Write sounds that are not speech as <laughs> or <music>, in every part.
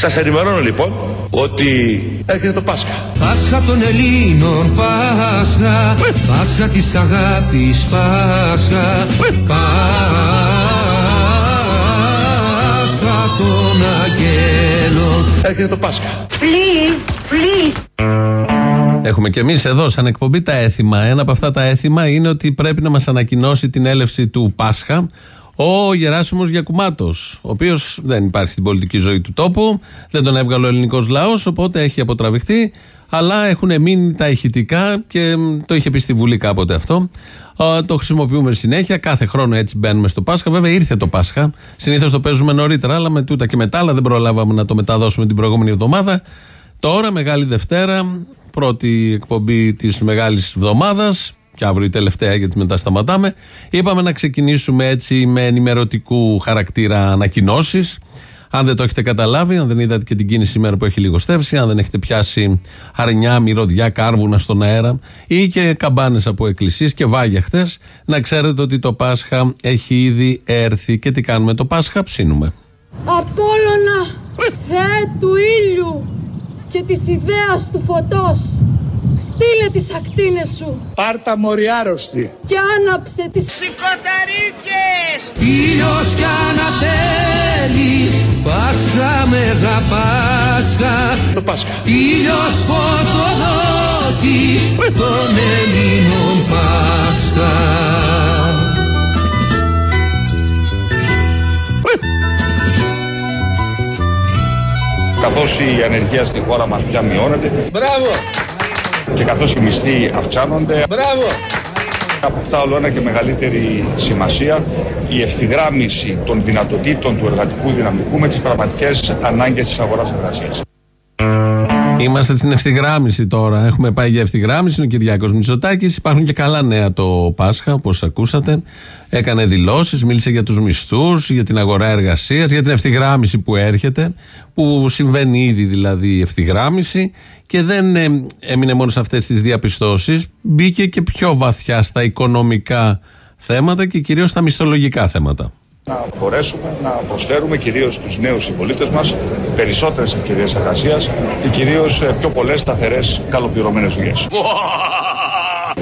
Σας ενημερώνω λοιπόν ότι έρχεται το Πάσχα. Πάσχα των Ελλήνων, Πάσχα, Πάσχα της αγάπης, Πάσχα, Πάσχα των αγγέλων. Έρχεται το Πάσχα. Please, please. Έχουμε και εμείς εδώ, σαν εκπομπή, τα έθιμα. Ένα από αυτά τα έθιμα είναι ότι πρέπει να μας ανακοινώσει την έλευση του Πάσχα ο Γεράσιμος Γιακουμάτος, ο οποίος δεν υπάρχει στην πολιτική ζωή του τόπου, δεν τον έβγαλε ο ελληνικός λαός, οπότε έχει αποτραβηχθεί. Αλλά έχουν μείνει τα ηχητικά και το είχε πει στη Βουλή κάποτε αυτό. Το χρησιμοποιούμε συνέχεια. Κάθε χρόνο έτσι μπαίνουμε στο Πάσχα. Βέβαια ήρθε το Πάσχα. Συνήθως το παίζουμε νωρίτερα, αλλά με τούτα και μετά, αλλά δεν προλάβαμε να το μεταδώσουμε την προηγούμενη εβδομάδα. Τώρα, Μεγάλη Δευτέρα, πρώτη εκπομπή της Μεγάλης Εβδομάδας και αύριο η τελευταία γιατί μετά σταματάμε. Είπαμε να ξεκινήσουμε έτσι με ενημερωτικού χαρακτήρα ανακοινώσεις. Αν δεν το έχετε καταλάβει, αν δεν είδατε και την κίνηση σήμερα που έχει λιγοστεύσει, αν δεν έχετε πιάσει αρνιά, μυρωδιά, κάρβουνα στον αέρα ή και καμπάνες από εκκλησίες και βάγια χτε, να ξέρετε ότι το Πάσχα έχει ήδη έρθει. Και τι κάνουμε το Πάσχα, ψήνουμε. Απόλλωνα, Θεέ του ήλιου και της ιδέας του φωτός Στείλε τις ακτίνες σου Πάρτα μοριάρωστη. και άναψε τις Σηκωταρίτσες. Ήλιος κι ανατέλεις, Πάσχα Μεγα Πάσχα, Το Πάσχα. ήλιος φωτοδότης των Ελλήνων Πάσχα. καθώς η ανεργία στη χώρα μας πια μειώνεται Μπράβο. Και καθώς οι μισθοί αυξάνονται Μπράβο. αποκτά όλο ένα και μεγαλύτερη σημασία η ευθυγράμμιση των δυνατοτήτων του εργατικού δυναμικού με τις πραγματικές ανάγκες της αγοράς εργασίας. Είμαστε στην ευθυγράμμιση τώρα. Έχουμε πάει για ευθυγράμμιση. Είναι ο Κυριάκος Μητσοτάκης. Υπάρχουν και καλά νέα το Πάσχα, όπως ακούσατε. Έκανε δηλώσεις, μίλησε για τους μισθούς, για την αγορά εργασίας, για την ευθυγράμμιση που έρχεται, που συμβαίνει ήδη δηλαδή η ευθυγράμμιση. Και δεν ε, έμεινε μόνο σε αυτές τις διαπιστώσεις. Μπήκε και πιο βαθιά στα οικονομικά θέματα και κυρίως στα μισθολογικά θέματα. Να μπορέσουμε να προσφέρουμε κυρίως στους νέους συμπολίτες μας περισσότερες ευκαιρίες εργασίας και κυρίως ε, πιο πολλές σταθερές καλοπληρωμένες δουλειές.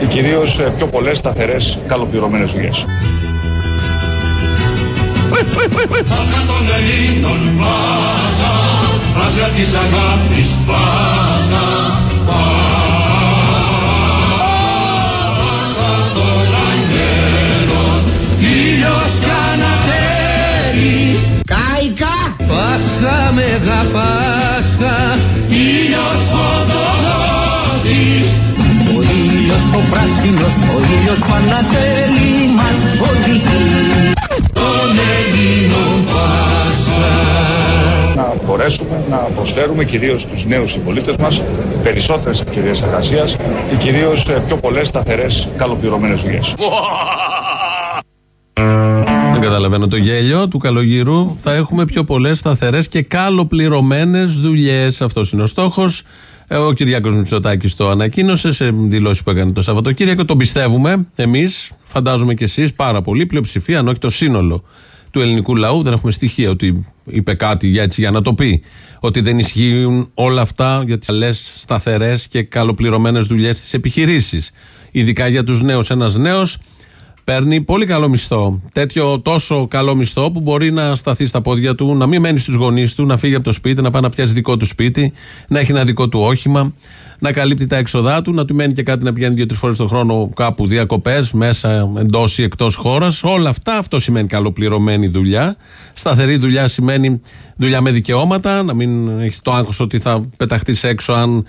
Και κυρίως ε, πιο πολλές σταθερές καλοπληρωμένες δουλειές. Πάσχα των Ελλήνων Πάσχα, Πάσχα της αγάπης Πάσχα, Πάσχα Πάσχα Μεγα Πάσχα, ήλιος φωτοδότης, ο ήλιος ο πράσινος, ο ήλιος που ανατέλει μας οδηγεί, των Ελλήνων Πάσχα. Να μπορέσουμε να προσφέρουμε κυρίως στους νέους συμπολίτες μας περισσότερες ευκαιρίες εργασίας και κυρίως ε, πιο πολλές σταθερές καλοπληρωμένες δουλειές. Δεν καταλαβαίνω το γέλιο του καλογύρου. Θα έχουμε πιο πολλές σταθερές και καλοπληρωμένες δουλειές. Αυτός είναι ο στόχος. Ο Κυριάκος Μητσοτάκης το ανακοίνωσε σε δηλώσεις που έκανε το Σαββατοκύριακο. Τον πιστεύουμε εμείς, φαντάζομαι και εσείς πάρα πολύ, πλειοψηφία, αν όχι το σύνολο του ελληνικού λαού. Δεν έχουμε στοιχεία ότι είπε κάτι για, έτσι, για να το πει. Ότι δεν ισχύουν όλα αυτά για τις καλές, σταθερές και καλοπληρωμένες δουλειές στι επιχειρήσει. Ειδικά για τους νέους. Ένας νέος παίρνει πολύ καλό μισθό. Τέτοιο τόσο καλό μισθό που μπορεί να σταθεί στα πόδια του, να μην μένει στους γονείς του, να φύγει από το σπίτι, να πάει να πιάσει δικό του σπίτι, να έχει ένα δικό του όχημα, να καλύπτει τα έξοδά του, να του μένει και κάτι να πηγαίνει δύο-τρεις φορές το χρόνο κάπου διακοπές, μέσα, εντός ή εκτός χώρας. Όλα αυτά, αυτό σημαίνει καλοπληρωμένη δουλειά. Σταθερή δουλειά σημαίνει δουλειά με δικαιώματα, να μην έχεις το άγχος ότι θα πεταχτείς έξω αν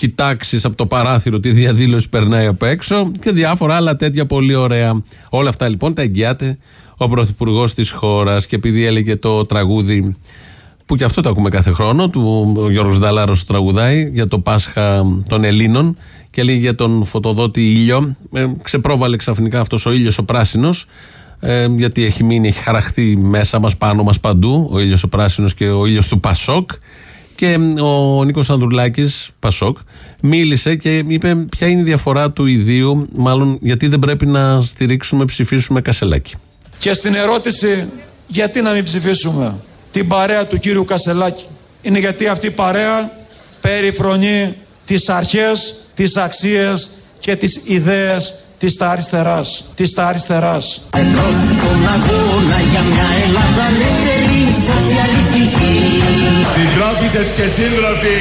κοιτάξεις από το παράθυρο τι διαδήλωση περνάει απ' έξω και διάφορα άλλα τέτοια πολύ ωραία. Όλα αυτά λοιπόν τα εγγυάται ο πρωθυπουργός της χώρας και επειδή έλεγε το τραγούδι που και αυτό το ακούμε κάθε χρόνο, του ο Γιώργος Δαλάρος τραγουδάει για το Πάσχα των Ελλήνων και λέει για τον φωτοδότη ήλιο. Ε, ξεπρόβαλε ξαφνικά αυτός ο ήλιος ο πράσινος ε, γιατί έχει μείνει, έχει χαραχθεί μέσα μας, πάνω μας παντού ο ήλιος ο πράσινος και ο ήλιος του Πασόκ και ο Νίκος Ανδρουλάκης, Πασόκ, μίλησε και είπε ποια είναι η διαφορά του ιδίου, μάλλον γιατί δεν πρέπει να στηρίξουμε, ψηφίσουμε Κασελάκη. Και στην ερώτηση γιατί να μην ψηφίσουμε την παρέα του κύριου Κασελάκη είναι γιατί αυτή η παρέα περιφρονεί τις αρχές, τις αξίες και τις ιδέες της τα αριστεράς. Της τα αριστεράς. Ενός στον αγώνα για μια Ελλάδα ελεύθερη σοσιαλιστική Συντρόφισσες και σύντροφοι,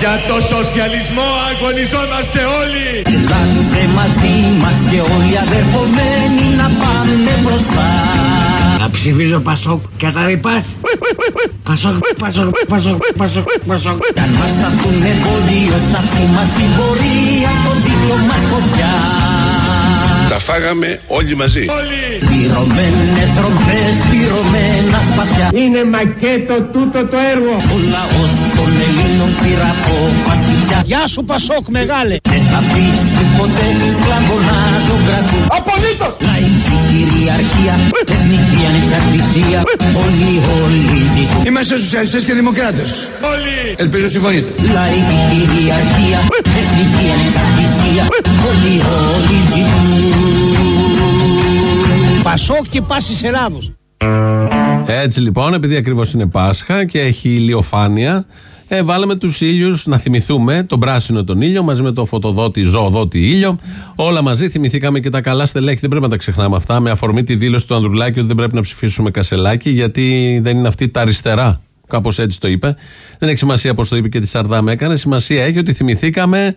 για το σοσιαλισμό αγωνιζόμαστε όλοι. Ελάτε μαζί μας και όλοι αδερφομένοι να πάμε μπροστά Να ψηφίζω Πασόκ καταρρυπάς. Πασόκ, Πασόκ, Πασόκ, Πασόκ, Πασόκ. Κι αν μας σταθούν εμπόδιο σ' αυτή μας την πορεία το δίπλο μας φωτιά Τα φάγαμε όλοι μαζί. Πυρωμένες ρομφές, πυρωμένα σπαθιά Είναι μακέτο τούτο το έργο. Ο λαός των Ελλήνων πήρα απόφαση πια Γεια σου Πασόκ μεγάλε. Δεν θα πείσει ποτέ σκλάβο να τον κρατούν Απολύτως. Λαϊκή κυριαρχία, εθνική ανεξαρτησία Όλοι, όλοι ζητούν Είμαστε σοσιαλιστές και δημοκράτες. Όλοι. Ελπίζω συμφωνείτε. Λαϊκή κυριαρχία, εθνική ανεξαρτησία Όλοι, όλοι ζητούν Πασόκ και πάσης Ελλάδος. Έτσι λοιπόν, επειδή ακριβώς είναι Πάσχα και έχει ηλιοφάνεια, ε, βάλαμε τους ήλιους να θυμηθούμε τον πράσινο τον ήλιο μαζί με το φωτοδότη, ζωοδότη ήλιο. Όλα μαζί θυμηθήκαμε και τα καλά στελέχη. Δεν πρέπει να τα ξεχνάμε αυτά. Με αφορμή τη δήλωση του Ανδρουλάκη ότι δεν πρέπει να ψηφίσουμε Κασελάκη, γιατί δεν είναι αυτή τα αριστερά. Κάπως έτσι το είπε. Δεν έχει σημασία πώς το είπε και τη Σαρδάμ έκανε. Σημασία έχει ότι θυμηθήκαμε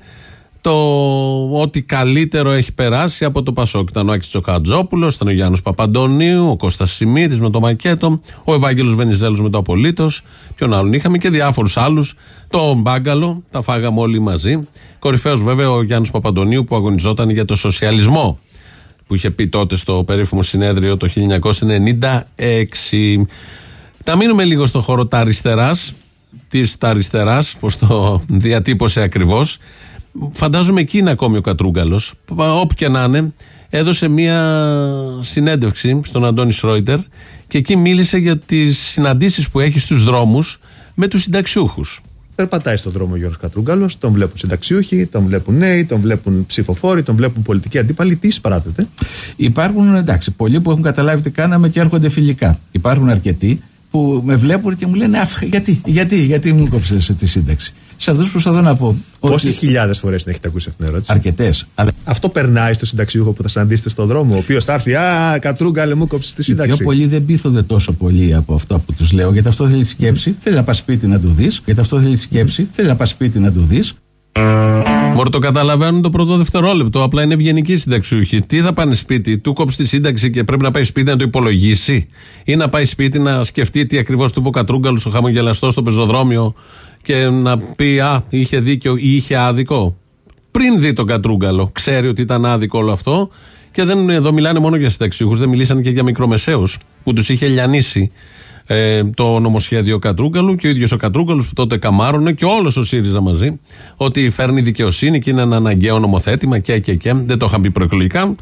το ότι καλύτερο έχει περάσει από το Πασόκ. Ήταν ο Άκης Τσοκατζόπουλο, ήταν ο Γιάννη Παπαντονίου, ο Κώστας Σιμίδης με το Μακέτο, ο Ευάγγελος Βενιζέλος με το Απολύτως. Ποιον άλλον είχαμε και διάφορους άλλους. Το Μπάγκαλο, τα φάγαμε όλοι μαζί. Κορυφαίος βέβαια ο Γιάννης Παπαντονίου που αγωνιζόταν για το σοσιαλισμό που είχε πει τότε στο περίφημο συνέδριο το 1996. Να μείνουμε λίγο στο χώρο τα αριστεράς, της τα αριστεράς, πώς το διατύπωσε ακριβώς. Φαντάζομαι εκεί είναι ακόμη ο Κατρούγκαλος. Όπου και να είναι, έδωσε μία συνέντευξη στον Αντώνη Σρόιτερ και εκεί μίλησε για τις συναντήσεις που έχει στους δρόμους με τους συνταξιούχους. Περπατάει στον δρόμο ο Γιώργος Κατρούγκαλος, τον βλέπουν συνταξιούχοι, τον βλέπουν νέοι, τον βλέπουν ψηφοφόροι, τον βλέπουν πολιτικοί αντίπαλοι. Τι εισπράτεται; Υπάρχουν εντάξει, πολλοί που έχουν καταλάβει τι κάναμε και έρχονται φιλικά. Υπάρχουν αρκετοί που με βλέπουν και μου λένε Αφ, γιατί, γιατί, γιατί μου κόψες τη σύνταξη; Σε αυτούς προσπαθώ να πω. Πόσες χιλιάδες φορές την έχετε ακούσει αυτήν την ερώτηση; Αρκετές. Αλλά Αυτό περνάει στο συνταξιούχο που θα συναντήσετε στον δρόμο, ο οποίος θα έρθει. Α, Κατρούγκαλε μου κόψεις τη οι πιο σύνταξη. πολλοί δεν πείθονται τόσο πολύ από αυτό που τους λέω. Γιατί αυτό θέλει σκέψη, θέλει να πας σπίτι να του δεις. Γιατί αυτό θέλει σκέψη, θέλει να πας σπίτι να του δεις. Μπορεί το καταλαβαίνουν το πρώτο δευτερόλεπτο. Απλά είναι ευγενικοί συνταξιούχοι. Τι θα πάνε σπίτι, του κόψει τη σύνταξη και πρέπει να πάει σπίτι να το υπολογίσει; Ή να πάει σπίτι να σκεφτεί τι ακριβώς του είπε ο Κατρούγκαλο, ο χαμογελαστός στο πεζοδρόμιο και να πει Α, είχε δίκιο ή είχε άδικο. Πριν δει τον Κατρούγκαλο, ξέρει ότι ήταν άδικο όλο αυτό. Και δεν, εδώ μιλάνε μόνο για συνταξιούχους, δεν μιλήσαν και για μικρομεσαίους που τους είχε λιανίσει ε, το νομοσχέδιο Κατρούγκαλου και ο ίδιος ο Κατρούγκαλο που τότε καμάρωνε και όλος ο ΣΥΡΙΖΑ μαζί ότι φέρνει δικαιοσύνη και είναι ένα αναγκαίο νομοθέτημα και και και. Δεν το είχαν πει προεκλογικά.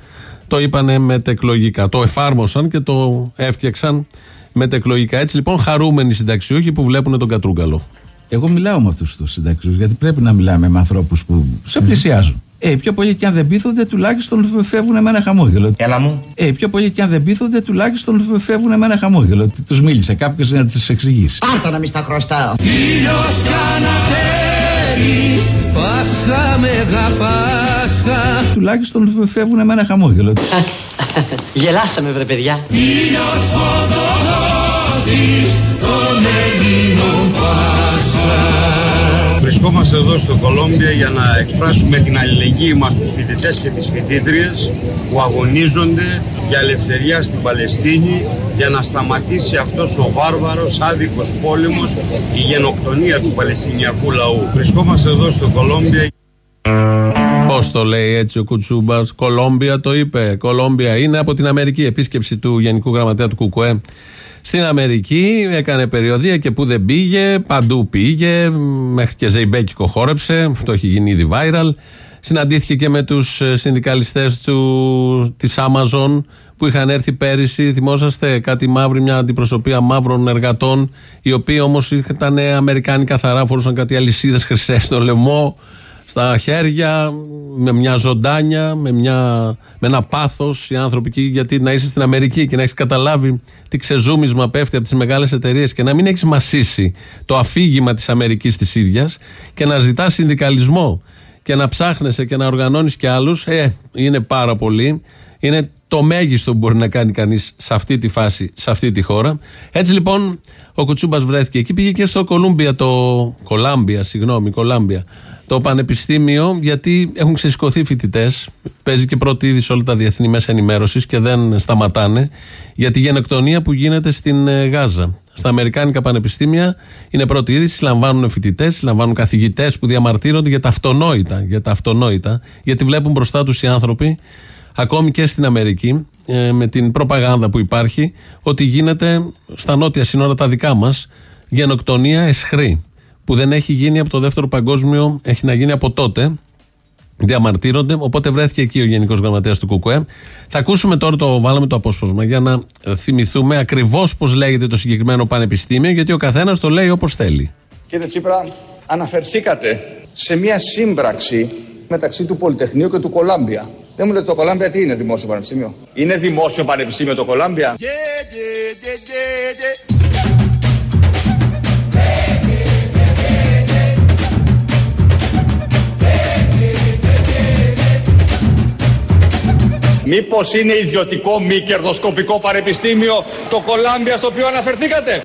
Το είπανε μετεκλογικά. Το εφάρμοσαν και το έφτιαξαν μετεκλογικά. Έτσι λοιπόν, χαρούμενοι συνταξιούχοι που βλέπουν τον Κατρούγκαλο. Εγώ μιλάω με αυτούς τους συνταξιού, γιατί πρέπει να μιλάμε με ανθρώπους που σε πλησιάζουν. Ε, πιο πολλοί και αν δεν πείθονται, τουλάχιστον φεύγουν με ένα χαμόγελο. Έλα μου. Ε, πιο πολλοί και αν δεν πείθονται, τουλάχιστον φεύγουν με ένα χαμόγελο. Τους μίλησε κάποιος να τους εξηγήσει. Πάρτα να μη στα χρωστάω. Πάσχα Μεγα Πάσχα Τουλάχιστον φεύγουν με ένα χαμόγελο. Γελάσαμε βρε παιδιά. Βρισκόμαστε εδώ στο Κολόμπια για να εκφράσουμε την αλληλεγγύη μας στους φοιτητές και τις φοιτήτριες που αγωνίζονται για ελευθερία στην Παλαιστίνη για να σταματήσει αυτός ο βάρβαρος άδικος πόλεμος, η γενοκτονία του Παλαιστινιακού λαού. Βρισκόμαστε εδώ στο Κολόμπια Πώς το λέει έτσι ο Κουτσούμπας, Κολόμπια το είπε. Κολόμπια είναι από την Αμερική. Επίσκεψη του Γενικού Γραμματέα του Κουκουέ στην Αμερική. Έκανε περιοδία και που δεν πήγε, παντού πήγε. Μέχρι και Ζεϊμπέκικο χόρεψε. Αυτό έχει γίνει ήδη viral. Συναντήθηκε και με τους συνδικαλιστές της Amazon που είχαν έρθει πέρυσι. Θυμόσαστε κάτι μαύρη, μια αντιπροσωπεία μαύρων εργατών, οι οποίοι όμως ήταν Αμερικάνοι καθαρά, φορούσαν κάτι αλυσίδες χρυσές στο λαιμό στα χέρια, με μια ζωντάνια, με, μια, με ένα πάθος οι άνθρωποι εκεί, γιατί να είσαι στην Αμερική και να έχεις καταλάβει τι ξεζούμισμα πέφτει από τις μεγάλες εταιρείες και να μην έχεις μασίσει το αφήγημα της Αμερικής της ίδιας και να ζητάς συνδικαλισμό και να ψάχνεσαι και να οργανώνεις και άλλους, ε, είναι πάρα πολύ. Είναι το μέγιστο που μπορεί να κάνει κανείς σε αυτή τη φάση, σε αυτή τη χώρα. Έτσι λοιπόν ο Κουτσούμπας βρέθηκε εκεί, πήγε και στο Κολούμπια, το. Κολάμπια, συγγνώμη, Κολάμπια. Το πανεπιστήμιο, γιατί έχουν ξεσηκωθεί φοιτητές. Παίζει και πρώτη είδη σε όλα τα διεθνή μέσα ενημέρωσης και δεν σταματάνε. Για τη γενοκτονία που γίνεται στην ε, Γάζα. Στα Αμερικάνικα πανεπιστήμια είναι πρώτη είδηση, λαμβάνουν φοιτητές, λαμβάνουν καθηγητές που διαμαρτύρονται για τα αυτονόητα. Για τα αυτονόητα, γιατί βλέπουν μπροστά τους οι άνθρωποι ακόμη και στην Αμερική, ε, με την προπαγάνδα που υπάρχει, ότι γίνεται στα νότια σύνορα τα δικά μας γενοκτονία εσχρή. Που δεν έχει γίνει από το δεύτερο παγκόσμιο, έχει να γίνει από τότε. Διαμαρτύρονται, οπότε βρέθηκε εκεί ο Γενικός Γραμματέας του ΚΚΕ. Θα ακούσουμε τώρα το, βάλαμε το απόσπασμα για να θυμηθούμε ακριβώς πώς λέγεται το συγκεκριμένο πανεπιστήμιο, γιατί ο καθένας το λέει όπως θέλει. Κύριε Τσίπρα, αναφερθήκατε σε μια σύμπραξη μεταξύ του Πολυτεχνείου και του Κολάμπια. Δεν μου λέτε το Κολάμπια τι είναι δημόσιο πανεπιστήμιο; Είναι δημόσιο πανεπιστήμιο το Κολάμπια. Μήπως είναι ιδιωτικό μη κερδοσκοπικό πανεπιστήμιο το Κολάμπια στο οποίο αναφερθήκατε;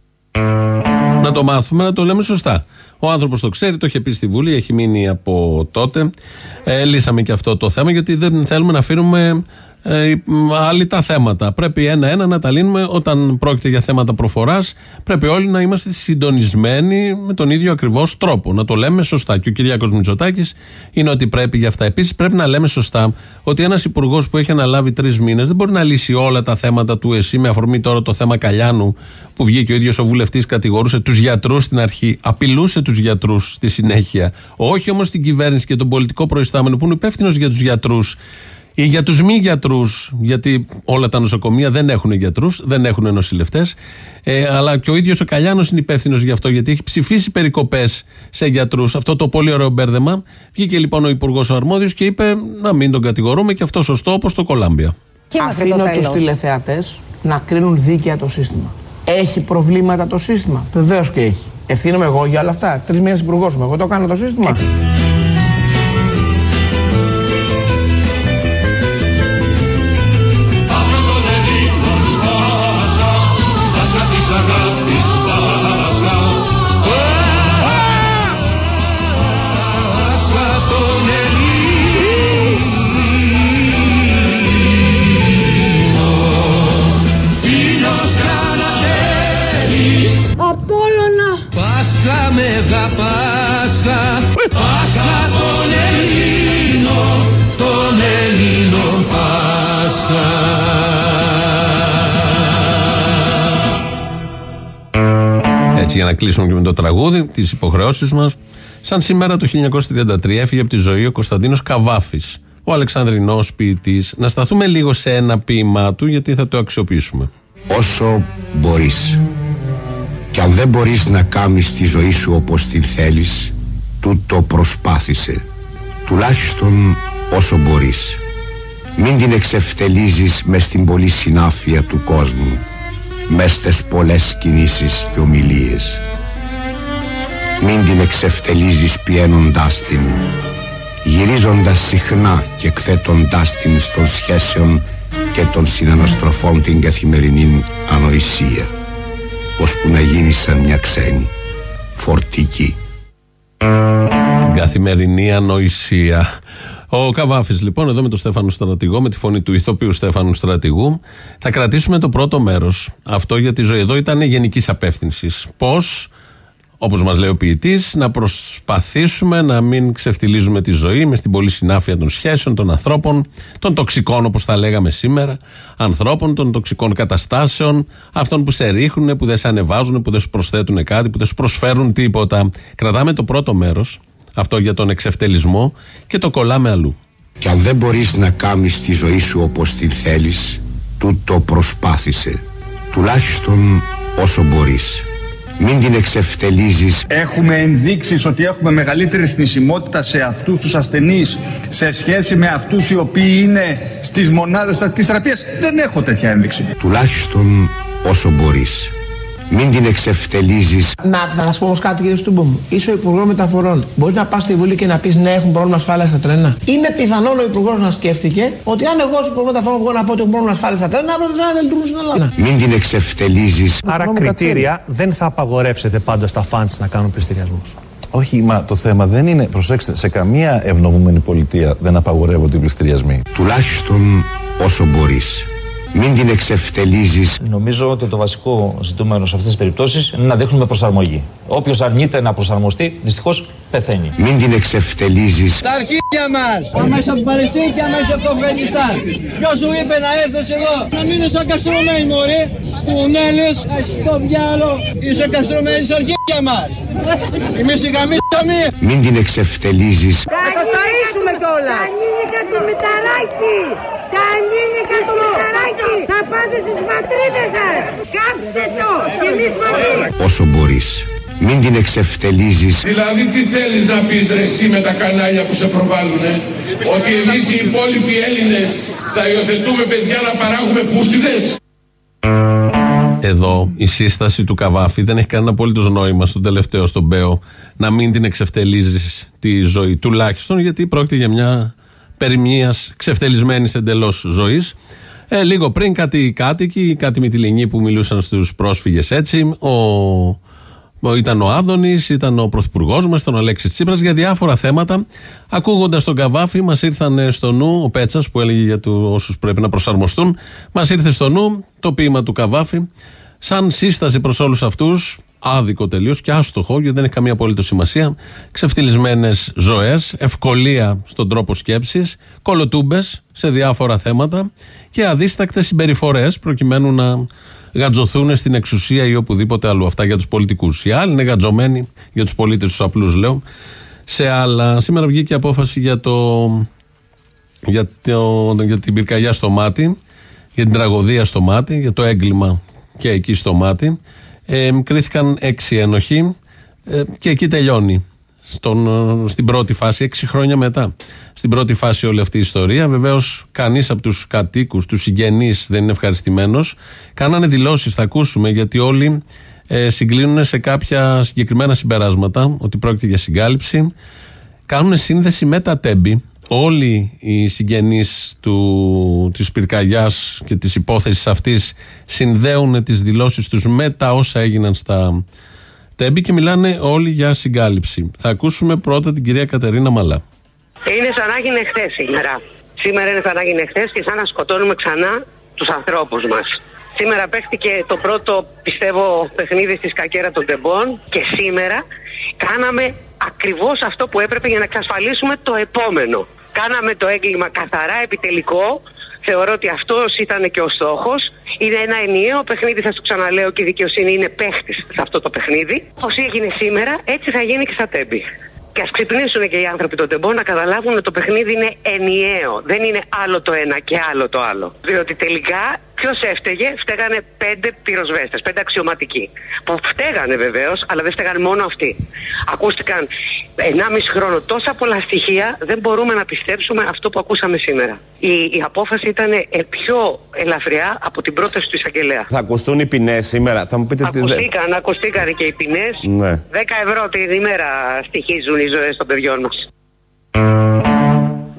Να το μάθουμε, να το λέμε σωστά. Ο άνθρωπος το ξέρει, το είχε πει στη Βουλή, έχει μείνει από τότε. Ε, λύσαμε και αυτό το θέμα, γιατί δεν θέλουμε να αφήνουμε ε, άλλοι τα θέματα. Πρέπει ένα-ένα να τα λύνουμε όταν πρόκειται για θέματα προφοράς. Πρέπει όλοι να είμαστε συντονισμένοι με τον ίδιο ακριβώς τρόπο. Να το λέμε σωστά. Και ο Κυριάκος Μητσοτάκης είναι ότι πρέπει για αυτά. Επίσης, πρέπει να λέμε σωστά ότι ένας υπουργός που έχει αναλάβει τρεις μήνες δεν μπορεί να λύσει όλα τα θέματα του ΕΣΥ με αφορμή τώρα το θέμα Καλιάνου που βγήκε ο ίδιος ο βουλευτής, κατηγορούσε τους γιατρούς στην αρχή, απειλούσε τους γιατρούς στη συνέχεια. Όχι όμως την κυβέρνηση και τον πολιτικό προϊστάμενο που είναι υπεύθυνος για τους γιατρούς ή για τους μη γιατρούς, γιατί όλα τα νοσοκομεία δεν έχουν γιατρούς, δεν έχουν νοσηλευτές. Ε, αλλά και ο ίδιος ο Καλιάνος είναι υπεύθυνος γι' αυτό, γιατί έχει ψηφίσει περικοπές σε γιατρούς. Αυτό το πολύ ωραίο μπέρδεμα. Βγήκε λοιπόν ο Υπουργός ο Αρμόδιος και είπε να μην τον κατηγορούμε και αυτός σωστό όπω το Κολάμπια. Αφήνω τους τηλεθεατές να κρίνουν δίκαια το σύστημα. Έχει προβλήματα το σύστημα. Βεβαίως και έχει. Ευθύνομαι εγώ για όλα αυτά. Τρεις μήνες υπουργός μου. Εγώ το κάνω το σύστημα. Έτσι, για να κλείσουμε και με το τραγούδι, τι υποχρεώσει μας. Σαν σήμερα το 1933 έφυγε από τη ζωή ο Κωνσταντίνος Καβάφης, ο Αλεξανδρινός ποιητής. Να σταθούμε λίγο σε ένα ποίημά του, γιατί θα το αξιοποιήσουμε. όσο μπορείς. Και αν δεν μπορείς να κάνεις τη ζωή σου όπως την θέλεις, τούτο προσπάθησε. Τουλάχιστον όσο μπορείς. Μην την εξευτελίζεις μες στην πολλή συνάφεια του κόσμου, μες στις πολλές κινήσεις και ομιλίες. Μην την εξευτελίζεις πιένοντάς την, γυρίζοντας συχνά και εκθέτοντάς την των σχέσεων και των συναναστροφών την καθημερινή ανοησία ώσπου να γίνει σαν μια ξένη φορτική Την καθημερινή ανοησία. Ο Καβάφης, λοιπόν, εδώ με τον Στέφανο Στρατηγό, με τη φωνή του ηθοποιού Στέφανου Στρατηγού, θα κρατήσουμε το πρώτο μέρος. Αυτό για τη ζωή εδώ ήταν γενικής απεύθυνσης. Πώς, όπως μας λέει ο ποιητής, να προσπαθήσουμε να μην ξεφτιλίζουμε τη ζωή με στην πολύ συνάφεια των σχέσεων, των ανθρώπων, των τοξικών, όπως τα λέγαμε σήμερα, ανθρώπων, των τοξικών καταστάσεων, αυτών που σε ρίχνουν, που δεν σε ανεβάζουν, που δεν σου προσθέτουν κάτι, που δεν σου προσφέρουν τίποτα. Κρατάμε το πρώτο μέρος, αυτό για τον εξευτελισμό, και το κολλάμε αλλού. και αν δεν μπορείς να κάνεις τη ζωή σου όπως την θέλεις τούτο προσπάθησε τουλάχιστον όσο μπορείς Μην την εξευτελίζεις Έχουμε ενδείξεις ότι έχουμε μεγαλύτερη θνησιμότητα σε αυτούς τους ασθενείς σε σχέση με αυτούς οι οποίοι είναι στις μονάδες στατικής θεραπείας. Δεν έχω τέτοια ένδειξη. τουλάχιστον όσο μπορείς. Μην την εξευτελίζεις Να, να σας πω όμως κάτι, κύριε Στούμπο μου. Είσαι ο Υπουργός Μεταφορών. Μπορείς να πας στη Βουλή και να πεις ναι, έχουν πρόβλημα ασφάλεια στα τρένα. Είναι πιθανόν ο Υπουργός να σκέφτηκε ότι αν εγώ ως Υπουργός Μεταφορών βγω να πω ότι έχουν πρόβλημα ασφάλεια στα τρένα, αύριο τα τρένα δεν λειτουργούν στην Ελλάδα. Μην την εξευτελίζεις Άρα Νόμο κριτήρια δεν θα απαγορεύσετε πάντα στα φαντς να κάνουν πληστηριασμούς. Όχι, μα το θέμα δεν είναι, προσέξτε, σε καμία ευνομούμενη πολιτεία δεν απαγορεύονται οι πληστηριασμοί. Τουλάχιστον όσο μπορείς. Μην την εξευτελίζεις Νομίζω ότι το βασικό ζητούμενο σε αυτές τις περιπτώσεις είναι να δείχνουμε προσαρμογή. Όποιος αρνείται να προσαρμοστεί, δυστυχώς πεθαίνει. Μην την εξευτελίζεις Τα αρχίδια μας! Άμα είσαι από την Παλαιστίνη και άμα είσαι από το Αφγανιστάν. Ποιος σου είπε να έρθεις εδώ; Να μην είσαι καστρωμένοι μωρέ. Κουνέλες, στο διάλο. Είσαι καστρωμένοι στα αρχίδια μας. Εμείς οι γαμίσαμε. Μην την εξευτελίζεις Θα σας ταΐσουμε κιόλας. Τα νίνικα του Μηταράκη! Τα νίνικα του Μηταράκη! Θα πάτε στις πατρίδες σας! Κάψτε το! Και εμείς μαζί! όσο μπορείς. Μην την εξευτελίζεις Δηλαδή τι θέλεις να πεις ρε εσύ με τα κανάλια που σε προβάλλουνε; Ότι εμείς οι υπόλοιποι Έλληνες θα υιοθετούμε παιδιά να παράγουμε πούστιδες; Εδώ η σύσταση του Καβάφη δεν έχει κανένα απολύτως νόημα στον τελευταίο, στον Μπέο, να μην την εξευτελίζεις τη ζωή. Τουλάχιστον γιατί πρόκειται για μια περιμίας ξεφτελισμένης εντελώς ζωής. Ε, λίγο πριν κάτι κάτοικοι, κάτι μυτιλινοί που μιλούσαν στους πρόσφυγες έτσι. Ο, ο- ήταν ο Άδωνης, ήταν ο πρωθυπουργός μας, ήταν ο Αλέξης Τσίπρας για διάφορα θέματα. Ακούγοντας τον Καβάφη, μας ήρθαν στο νου, ο Πέτσας που έλεγε για όσους πρέπει να προσαρμοστούν, μας ήρθε στο νου το ποίημα του Καβάφη, σαν σύσταση προς όλους αυτούς, άδικο τελείως και άστοχο, γιατί δεν έχει καμία απολύτω σημασία. Ξεφτυλισμένες ζωές, ευκολία στον τρόπο σκέψης, κολοτούμπες σε διάφορα θέματα και αδίστακτες συμπεριφορές προκειμένου να γατζωθούν στην εξουσία ή οπουδήποτε αλλού. Αυτά για τους πολιτικούς. Οι άλλοι είναι γατζωμένοι για τους πολίτες, τους απλούς λέω. Σε άλλα, σήμερα βγήκε απόφαση για, το, για, το, για την πυρκαγιά στο μάτι, για την τραγωδία στο μάτι, για το έγκλημα και εκεί στο μάτι. Ε, κρίθηκαν έξι ένοχοι ε, και εκεί τελειώνει. Στον, ε, στην πρώτη φάση, έξι χρόνια μετά. Στην πρώτη φάση όλη αυτή η ιστορία. Βεβαίως, κανείς από τους κατοίκους, τους συγγενείς δεν είναι ευχαριστημένος. Κάνανε δηλώσεις, θα ακούσουμε, γιατί όλοι ε, συγκλίνουν σε κάποια συγκεκριμένα συμπεράσματα ότι πρόκειται για συγκάλυψη. Κάνουν σύνδεση με τα τέμπη. Όλοι οι συγγενείς του, της πυρκαγιάς και της υπόθεσης αυτής συνδέουν τις δηλώσεις τους με τα όσα έγιναν στα τέμπη και μιλάνε όλοι για συγκάλυψη. Θα ακούσουμε πρώτα την κυρία Κατερίνα Μαλά. Είναι σαν να έγινε χθες σήμερα. Σήμερα είναι σαν να έγινε χθες και σαν να σκοτώνουμε ξανά τους ανθρώπους μας. Σήμερα παίχτηκε το πρώτο, πιστεύω, παιχνίδι στη σκακέρα των τεμπών και σήμερα κάναμε ακριβώς αυτό που έπρεπε για να εξασφαλίσουμε το επόμενο. Κάναμε το έγκλημα καθαρά επιτελικό. Θεωρώ ότι αυτός ήταν και ο στόχος. Είναι ένα ενιαίο παιχνίδι, θα σου ξαναλέω, και η δικαιοσύνη είναι παίχτης σε αυτό το παιχνίδι. Όπω έγινε σήμερα, έτσι θα γίνει και στα τέμπη. Και ας ξυπνήσουν και οι άνθρωποι των τεμπών να καταλάβουν ότι το παιχνίδι είναι ενιαίο. Δεν είναι άλλο το ένα και άλλο το άλλο. Διότι τελικά ποιος έφταιγε, φταίγανε πέντε πυροσβέστες, πέντε αξιωματικοί. Που φταίγανε βεβαίως, αλλά δεν φταίγανε μόνο αυτοί. Ακούστηκαν 1,5 χρόνο τόσα πολλά στοιχεία, δεν μπορούμε να πιστέψουμε αυτό που ακούσαμε σήμερα. Η, η απόφαση ήταν ε, πιο ελαφριά από την πρόταση του εισαγγελέα. Θα ακουστούν οι ποινές σήμερα. Θα μου πείτε τι. Ακουστήκαν, ακουστήκαν και οι ποινές. Ναι. 10 ευρώ την ημέρα στοιχίζουν οι ζωέ των παιδιών μας.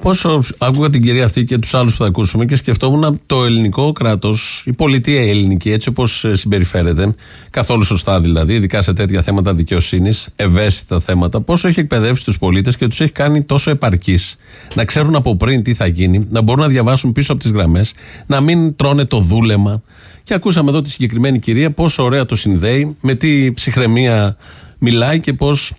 Πόσο άκουγα την κυρία αυτή και τους άλλους που θα ακούσουμε και σκεφτόμουν το ελληνικό κράτος, η πολιτεία ελληνική, έτσι όπως συμπεριφέρεται, καθόλου σωστά δηλαδή, ειδικά σε τέτοια θέματα δικαιοσύνης, ευαίσθητα θέματα, πόσο έχει εκπαιδεύσει τους πολίτες και τους έχει κάνει τόσο επαρκείς να ξέρουν από πριν τι θα γίνει, να μπορούν να διαβάσουν πίσω από τις γραμμές, να μην τρώνε το δούλεμα. Και ακούσαμε εδώ τη συγκεκριμένη κυρία πόσο ωραία το συνδέει, με τι ψυχραιμία μιλάει και πώς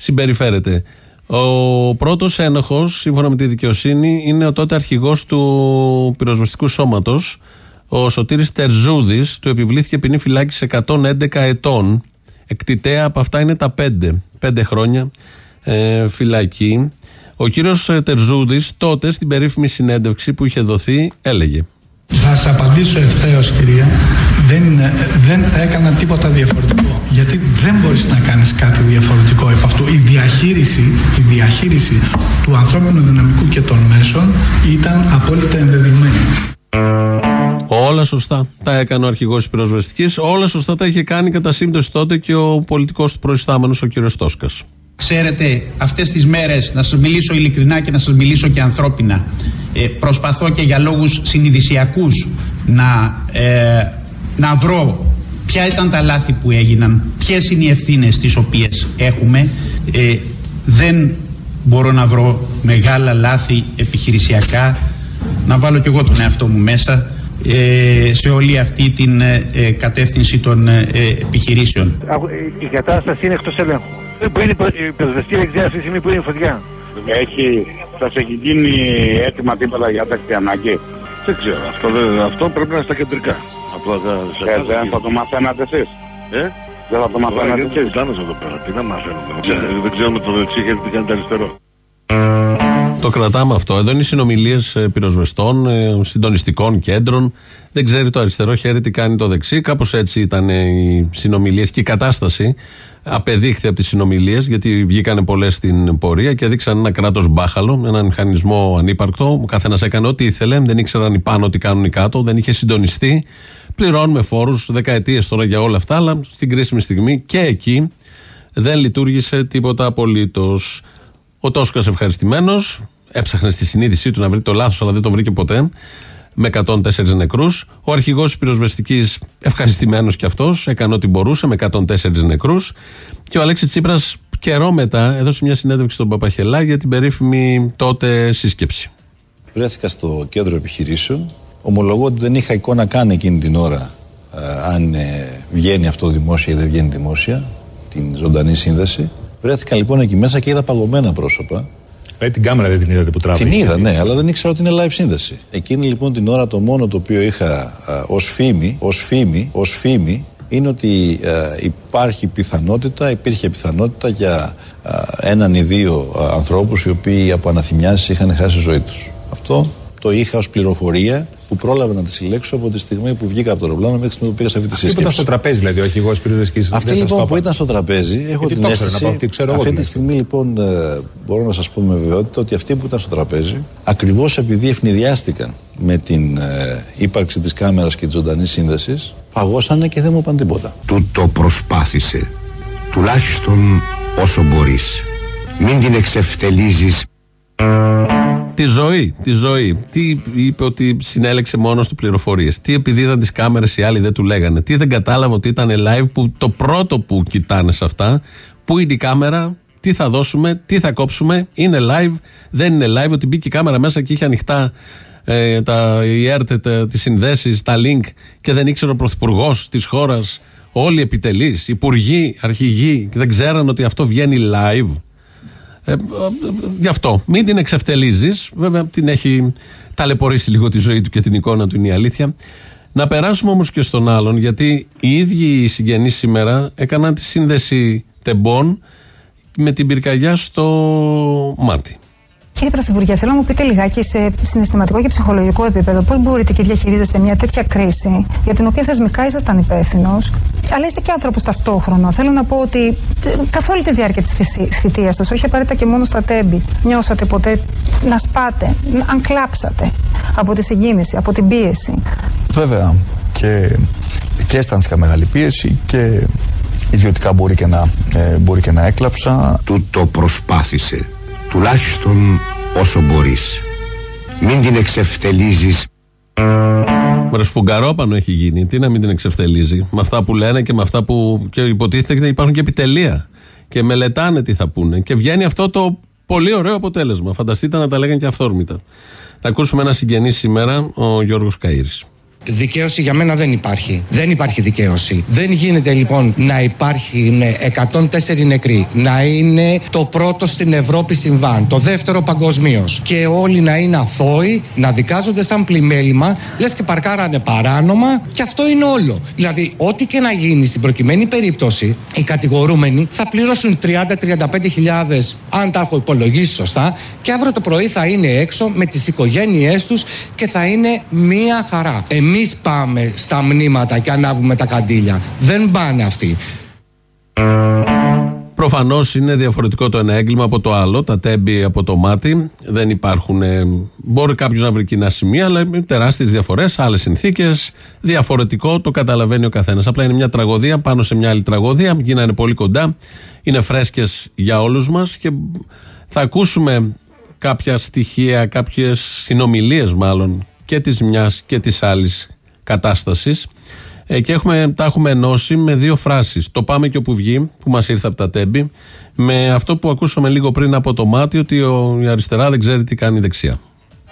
συμπεριφέρεται. Ο πρώτος ένοχος, σύμφωνα με τη δικαιοσύνη, είναι ο τότε αρχηγός του πυροσβεστικού σώματος, ο Σωτήρης Τερζούδης. Του επιβλήθηκε ποινή φυλάκιση 111 ετών. Εκτιτέα από αυτά είναι τα 5. 5 χρόνια ε, φυλακή. Ο κύριος Τερζούδης τότε στην περίφημη συνέντευξη που είχε δοθεί έλεγε. Θα σας απαντήσω ευθέως, κυρία. Δεν, είναι- δεν έκανα τίποτα διαφορετικό. Γιατί δεν μπορείς να κάνεις κάτι διαφορετικό επ' αυτού. Η διαχείριση, η διαχείριση του ανθρώπινου δυναμικού και των μέσων ήταν απόλυτα ενδεδειγμένη. Όλα σωστά τα έκανε ο αρχηγός της πυροσβεστικής. Όλα σωστά τα είχε κάνει κατά σύμπτωση τότε και ο πολιτικός του προϊστάμενος, ο κ. Τόσκας. Ξέρετε, αυτές τις μέρες, να σας μιλήσω ειλικρινά και να σας μιλήσω και ανθρώπινα, ε, προσπαθώ και για λόγους συνειδησιακούς να, ε, να βρω ποια ήταν τα λάθη που έγιναν, ποιες είναι οι ευθύνες τις οποίες έχουμε; Ε, δεν μπορώ να βρω μεγάλα λάθη επιχειρησιακά, να βάλω κι εγώ τον εαυτό μου μέσα ε, σε όλη αυτή την ε, ε, κατεύθυνση των επιχειρήσεων. Η κατάσταση είναι εκτός ελέγχου. Που είναι η πυροσβεστική δεν ξέρει αυτή τη στιγμή που είναι η φωτιά. Έχει, θα σε έχει γίνει έτοιμα τίποτα για τακτική ανάγκη; Δεν ξέρω. Αυτό, αυτό πρέπει να είναι στα κεντρικά. Απλά θα, σε ε, δεν θα το μαθαίνατε εσείς. Ε; Δεν θα το μαθαίνατε εσείς. Δεν εδώ πέρα. Τι να μαθαίνουμε. Δεν ξέρουμε το δεξί γιατί τι κάνει αριστερό. Το κρατάμε αυτό. Εδώ είναι οι συνομιλίες πυροσβεστών, ε, συντονιστικών κέντρων. Δεν ξέρει το αριστερό χέρι τι κάνει το δεξί. Κάπως έτσι ήταν οι συνομιλίες και η κατάσταση. Απεδείχθη από τις συνομιλίες, γιατί βγήκανε πολλές στην πορεία και έδειξαν ένα κράτος μπάχαλο, έναν μηχανισμό ανύπαρκτο. Ο καθένας έκανε ό,τι ήθελε, δεν ήξεραν οι πάνω τι κάνουν οι κάτω, δεν είχε συντονιστεί. Πληρώνουμε φόρους δεκαετίες τώρα για όλα αυτά, αλλά στην κρίσιμη στιγμή και εκεί δεν λειτουργήσε τίποτα απολύτως. Ο Τόσκας ευχαριστημένος, έψαχνε στη συνείδησή του να βρει το λάθος, αλλά δεν το βρήκε ποτέ. Με 104 νεκρούς. Ο αρχηγός της πυροσβεστικής, ευχαριστημένος κι αυτός, έκανε ό,τι μπορούσε με 104 νεκρούς. Και ο Αλέξης Τσίπρας, καιρό μετά, έδωσε μια συνέντευξη στον Παπαχελά για την περίφημη τότε σύσκεψη. Βρέθηκα στο κέντρο επιχειρήσεων. Ομολογώ ότι δεν είχα εικόνα καν εκείνη την ώρα ε, αν ε, βγαίνει αυτό δημόσια ή δεν βγαίνει δημόσια, την ζωντανή σύνδεση. Βρέθηκα λοιπόν εκεί μέσα και είδα παγωμένα πρόσωπα. Ε, την κάμερα δεν την είδατε που τράβηξε. Την είδα, ναι, αλλά δεν ήξερα ότι είναι live σύνδεση. Εκείνη λοιπόν την ώρα το μόνο το οποίο είχα ως φήμη, ως φήμη, ως φήμη, είναι ότι υπάρχει πιθανότητα, υπήρχε πιθανότητα για έναν ή δύο ανθρώπους οι οποίοι από αναθυμιάσεις είχαν χάσει τη ζωή τους. Αυτό το είχα ως πληροφορία που πρόλαβα να τη συλλέξω από τη στιγμή που βγήκα από το αεροπλάνο μέχρι τη στιγμή που πήγα σε αυτή τη σύσκεψη. Αυτή που ήταν στο τραπέζι, δηλαδή, όχι εγώ πυροσβεστική. Αυτή λοιπόν που ήταν στο τραπέζι, έχω την αίσθηση. αυτή τη δηλαδή. στιγμή λοιπόν ε, μπορώ να σας πω με βεβαιότητα ότι αυτοί που ήταν στο τραπέζι, ακριβώς επειδή ευνηδιάστηκαν με την ε, ύπαρξη της κάμερας και τη ζωντανή σύνδεσης, παγώσανε και δεν μου είπαν τίποτα. Του το προσπάθησε. Τουλάχιστον όσο μπορείς. Μην την εξευτελίζεις Τη ζωή, τη ζωή. Τι είπε ότι συνέλεξε μόνος του πληροφορίες. Τι επειδή είδαν τις κάμερες οι άλλοι δεν του λέγανε. Τι δεν κατάλαβε ότι ήταν live που το πρώτο που κοιτάνε σε αυτά. Πού είναι η κάμερα, τι θα δώσουμε, τι θα κόψουμε. Είναι live, δεν είναι live. Ότι μπήκε η κάμερα μέσα και είχε ανοιχτά ε, τα, η ΕΡΤ, τις συνδέσεις, τα link και δεν ήξερε ο πρωθυπουργός της χώρας, όλοι οι επιτελείς, υπουργοί, αρχηγοί, και δεν ξέραν ότι αυτό βγαίνει live. Ε, γι' αυτό. Μην την εξευτελίζεις. Βέβαια, την έχει ταλαιπωρήσει λίγο τη ζωή του και την εικόνα του, είναι η αλήθεια. Να περάσουμε όμως και στον άλλον, γιατί οι ίδιοι οι συγγενείς σήμερα έκαναν τη σύνδεση τεμπών με την πυρκαγιά στο μάτι. Κύριε Πρωθυπουργέ, θέλω να μου πείτε λιγάκι σε συναισθηματικό και ψυχολογικό επίπεδο πώς μπορείτε και διαχειρίζεστε μια τέτοια κρίση για την οποία θεσμικά ήσασταν υπεύθυνος, αλλά είστε και άνθρωπος ταυτόχρονα. Θέλω να πω ότι ε, καθ' όλη τη διάρκεια της θητείας σας, όχι απαραίτητα και μόνο στα τέμπη, νιώσατε ποτέ να σπάτε, αν κλάψατε από τη συγκίνηση, από την πίεση; Βέβαια. Και, και αισθάνθηκα μεγάλη πίεση και ιδιωτικά μπορεί και να, ε, μπορεί και να έκλαψα. Του το προσπάθησε τουλάχιστον όσο μπορείς. Μην την εξευτελίζεις. Μωρέ σφουγγαρόπανο έχει γίνει. Τι να μην την εξευτελίζει; Με αυτά που λένε και με αυτά που και υποτίθεται υπάρχουν και επιτελεία. Και μελετάνε τι θα πούνε. Και βγαίνει αυτό το πολύ ωραίο αποτέλεσμα. Φανταστείτε να τα λέγανε και αυθόρμητα. Θα ακούσουμε ένα συγγενή σήμερα, ο Γιώργος Καΐρης. Δικαίωση για μένα δεν υπάρχει. Δεν υπάρχει δικαίωση. Δεν γίνεται λοιπόν να υπάρχει 104 νεκροί, να είναι το πρώτο στην Ευρώπη συμβάν, το δεύτερο παγκοσμίως και όλοι να είναι αθώοι, να δικάζονται σαν πλημέλημα, λες και παρκάρανε παράνομα και αυτό είναι όλο. Δηλαδή, ό,τι και να γίνει στην προκειμένη περίπτωση, οι κατηγορούμενοι θα πληρώσουν 30-35 αν τα έχω υπολογίσει σωστά, και αύριο το πρωί θα είναι έξω με τις οικογένειές τους και θα είναι μία χαρά. Εμείς πάμε στα μνήματα και ανάβουμε τα καντήλια. Δεν πάνε αυτοί. Προφανώς είναι διαφορετικό το ένα έγκλημα από το άλλο, τα τέμπη από το μάτι. Δεν υπάρχουν. ε, μπορεί κάποιος να βρει κοινά σημεία, αλλά είναι τεράστιες διαφορές, άλλες συνθήκες. Διαφορετικό, το καταλαβαίνει ο καθένας. Απλά είναι μια τραγωδία πάνω σε μια άλλη τραγωδία. Γίνανε πολύ κοντά. Είναι φρέσκες για όλους μας και θα ακούσουμε κάποια στοιχεία, κάποιες συνομιλίες μάλλον και της μιας και της άλλης κατάστασης. Ε, και έχουμε, τα έχουμε ενώσει με δύο φράσεις. Το πάμε και όπου βγει, που μας ήρθε από τα τέμπη, με αυτό που ακούσαμε λίγο πριν από το μάτι, ότι ο, η αριστερά δεν ξέρει τι κάνει η δεξιά.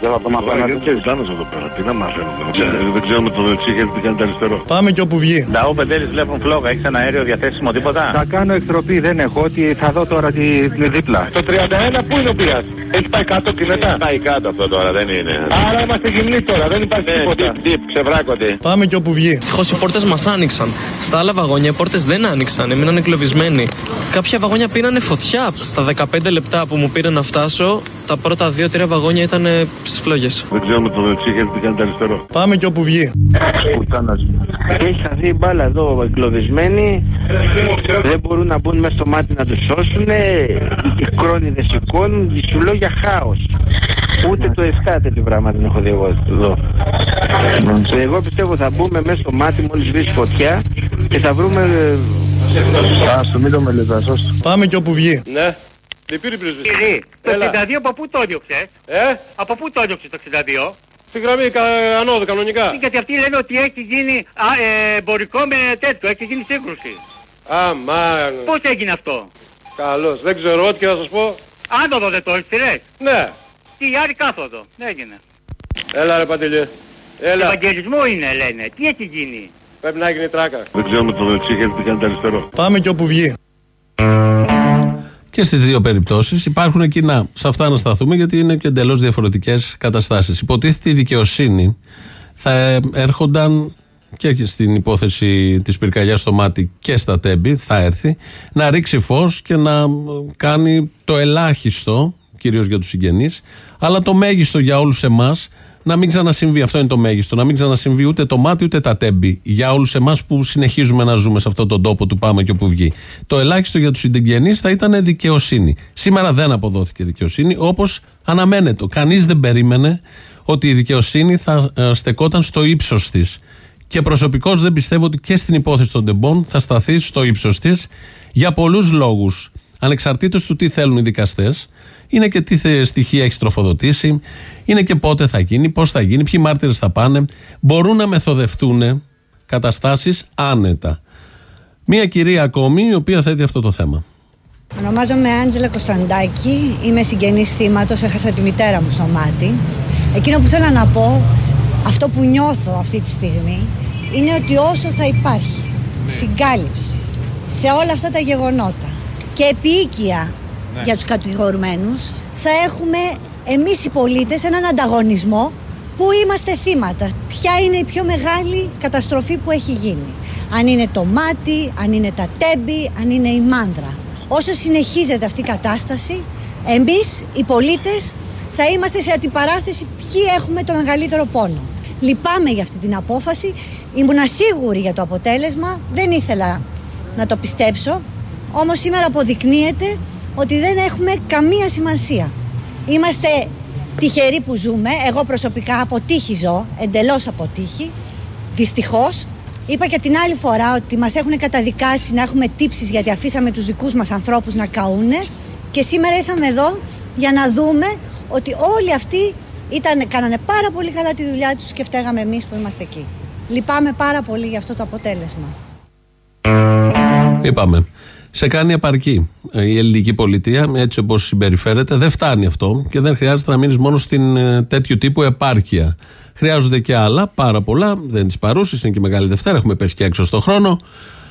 Δεν θα το μαθαίνω. Γιατί ζητάμε εδώ πέρα; Τι να μαθαίνουμε. Δεν- Δεν ξέρουμε το δεξί γιατί τι κάνει το αριστερό. Πάμε και όπου βγει. Τα Opel βλέπουν φλόγα. Έχεις ένα αέριο διαθέσιμο τίποτα; Θα κάνω εκτροπή, δεν έχω. Ότι θα δω τώρα τη, τη δίπλα. Το 31 πού είναι ο πειράς. Έχει πάει κάτω και μετά; Πάει κάτω αυτό τώρα, δεν είναι. Άρα είμαστε γυμνοί τώρα, δεν υπάρχει τίποτα. Τιπ, ξεβράκονται. Πάμε και όπου βγει. Ευτυχώ οι πόρτες μας άνοιξαν. Στα άλλα βαγόνια οι πόρτες δεν άνοιξαν, έμειναν εγκλωβισμένοι. Κάποια βαγόνια πήρανε φωτιά. Στα 15 λεπτά που μου πήρε να φτάσω, τα πρώτα 2-3 βαγόνια ήταν στι φλόγες. Δεν ξέρουμε το δεξί γιατί τι κάνει το αριστερό. Πάμε και όπου βγει. Και έχεις χαθεί η μπάλα εδώ εγκλωβισμένοι. Δεν μπορούν να μπουν μέσα στο μάτι να τους σώσουν. Οι κρόνοι δεν σηκώνουν. Σου λέω για χάος. Ούτε το 7 τέτοιο πράγμα δεν έχω δει εγώ εδώ. Εγώ πιστεύω θα μπούμε μέσα στο μάτι μόλις βρεις φωτιά και θα βρούμε. Α το μην το μελετάς. Πάμε και όπου βγει. Ναι. Τι πήρε πρεσβευτή. Κύριε, το Έλα. 62 από πού το έδιωξε; Ε, Από πού το έδιωξε το 62. στη γραμμή κα- ανώδου κανονικά. Γιατί αυτοί λένε ότι έχει γίνει α, ε, εμπορικό με τέτοιο, έχει γίνει σύγκρουση. Αμάν. Πώς έγινε αυτό; Καλώς. Δεν ξέρω ό,τι και θα σας πω. Άνοδο δεν το έχεις Ναι. Τι άλλη κάθοδο. Δεν έγινε. Έλα ρε Παντελιέ. Έλα. Ευαγγελισμό είναι λένε. Τι έχει γίνει; Πρέπει να γίνει τράκα. Δεν ξέρουμε το δεξί γιατί τι κάνει το αριστερό. Πάμε και όπου βγει. Και στις δύο περιπτώσεις υπάρχουν κοινά. Σε αυτά να σταθούμε γιατί είναι και εντελώς διαφορετικές καταστάσεις. Υποτίθεται η δικαιοσύνη θα έρχονταν και στην υπόθεση της πυρκαγιάς στο μάτι και στα τέμπη, θα έρθει, να ρίξει φως και να κάνει το ελάχιστο, κυρίως για τους συγγενείς, αλλά το μέγιστο για όλους εμάς να μην ξανασυμβεί. Αυτό είναι το μέγιστο. Να μην ξανασυμβεί ούτε το μάτι ούτε τα τέμπη. Για όλους εμάς που συνεχίζουμε να ζούμε σε αυτόν τον τόπο του πάμε και όπου βγει. Το ελάχιστο για τους συγγενεί θα ήταν δικαιοσύνη. Σήμερα δεν αποδόθηκε δικαιοσύνη όπως αναμένεται. Κανείς δεν περίμενε ότι η δικαιοσύνη θα ε, στεκόταν στο ύψος της. Και προσωπικώς δεν πιστεύω ότι και στην υπόθεση των τεμπών θα σταθεί στο ύψος της για πολλούς λόγους. Ανεξαρτήτως του τι θέλουν οι δικαστές, είναι και τι θε- στοιχεία έχεις τροφοδοτήσει, είναι και πότε θα γίνει, πώς θα γίνει, ποιοι μάρτυρες θα πάνε. Μπορούν να μεθοδευτούν καταστάσεις άνετα. Μία κυρία ακόμη η οποία θέτει αυτό το θέμα. Ονομάζομαι Άντζελα Κωνσταντάκη, είμαι συγγενής θύματος, έχασα τη μητέρα μου στο μάτι. Εκείνο που θέλω να πω, αυτό που νιώθω αυτή τη στιγμή, είναι ότι όσο θα υπάρχει συγκάλυψη σε όλα αυτά τα γεγονότα και επίοικια για τους κατηγορουμένους, θα έχουμε εμείς οι πολίτες έναν ανταγωνισμό που είμαστε θύματα. Ποια είναι η πιο μεγάλη καταστροφή που έχει γίνει. Αν είναι το μάτι, αν είναι τα τέμπη, αν είναι η μάνδρα. Όσο συνεχίζεται αυτή η κατάσταση, εμείς οι πολίτες θα είμαστε σε αντιπαράθεση ποιοι έχουμε το μεγαλύτερο πόνο. Λυπάμαι για αυτή την απόφαση, ήμουνα σίγουρη για το αποτέλεσμα, δεν ήθελα να το πιστέψω, όμως σήμερα αποδεικνύεται ότι δεν έχουμε καμία σημασία. Είμαστε τυχεροί που ζούμε, εγώ προσωπικά από τύχη ζω, εντελώς από τύχη, δυστυχώς. Είπα και την άλλη φορά ότι μας έχουν καταδικάσει να έχουμε τύψεις γιατί αφήσαμε τους δικούς μας ανθρώπους να καούνε και σήμερα ήρθαμε εδώ για να δούμε ότι όλοι αυτοί ήταν, κάνανε πάρα πολύ καλά τη δουλειά τους και φταίγαμε εμείς που είμαστε εκεί. Λυπάμαι πάρα πολύ για αυτό το αποτέλεσμα. Είπαμε. Σε κάνει απαρκή η ελληνική πολιτεία, έτσι όπως συμπεριφέρεται. Δεν φτάνει αυτό και δεν χρειάζεται να μείνεις μόνο στην ε, τέτοιου τύπου επάρκεια. Χρειάζονται και άλλα, πάρα πολλά. Δεν τι παρούσει, είναι και μεγάλη Δευτέρα. Έχουμε πέσει και έξω στο χρόνο.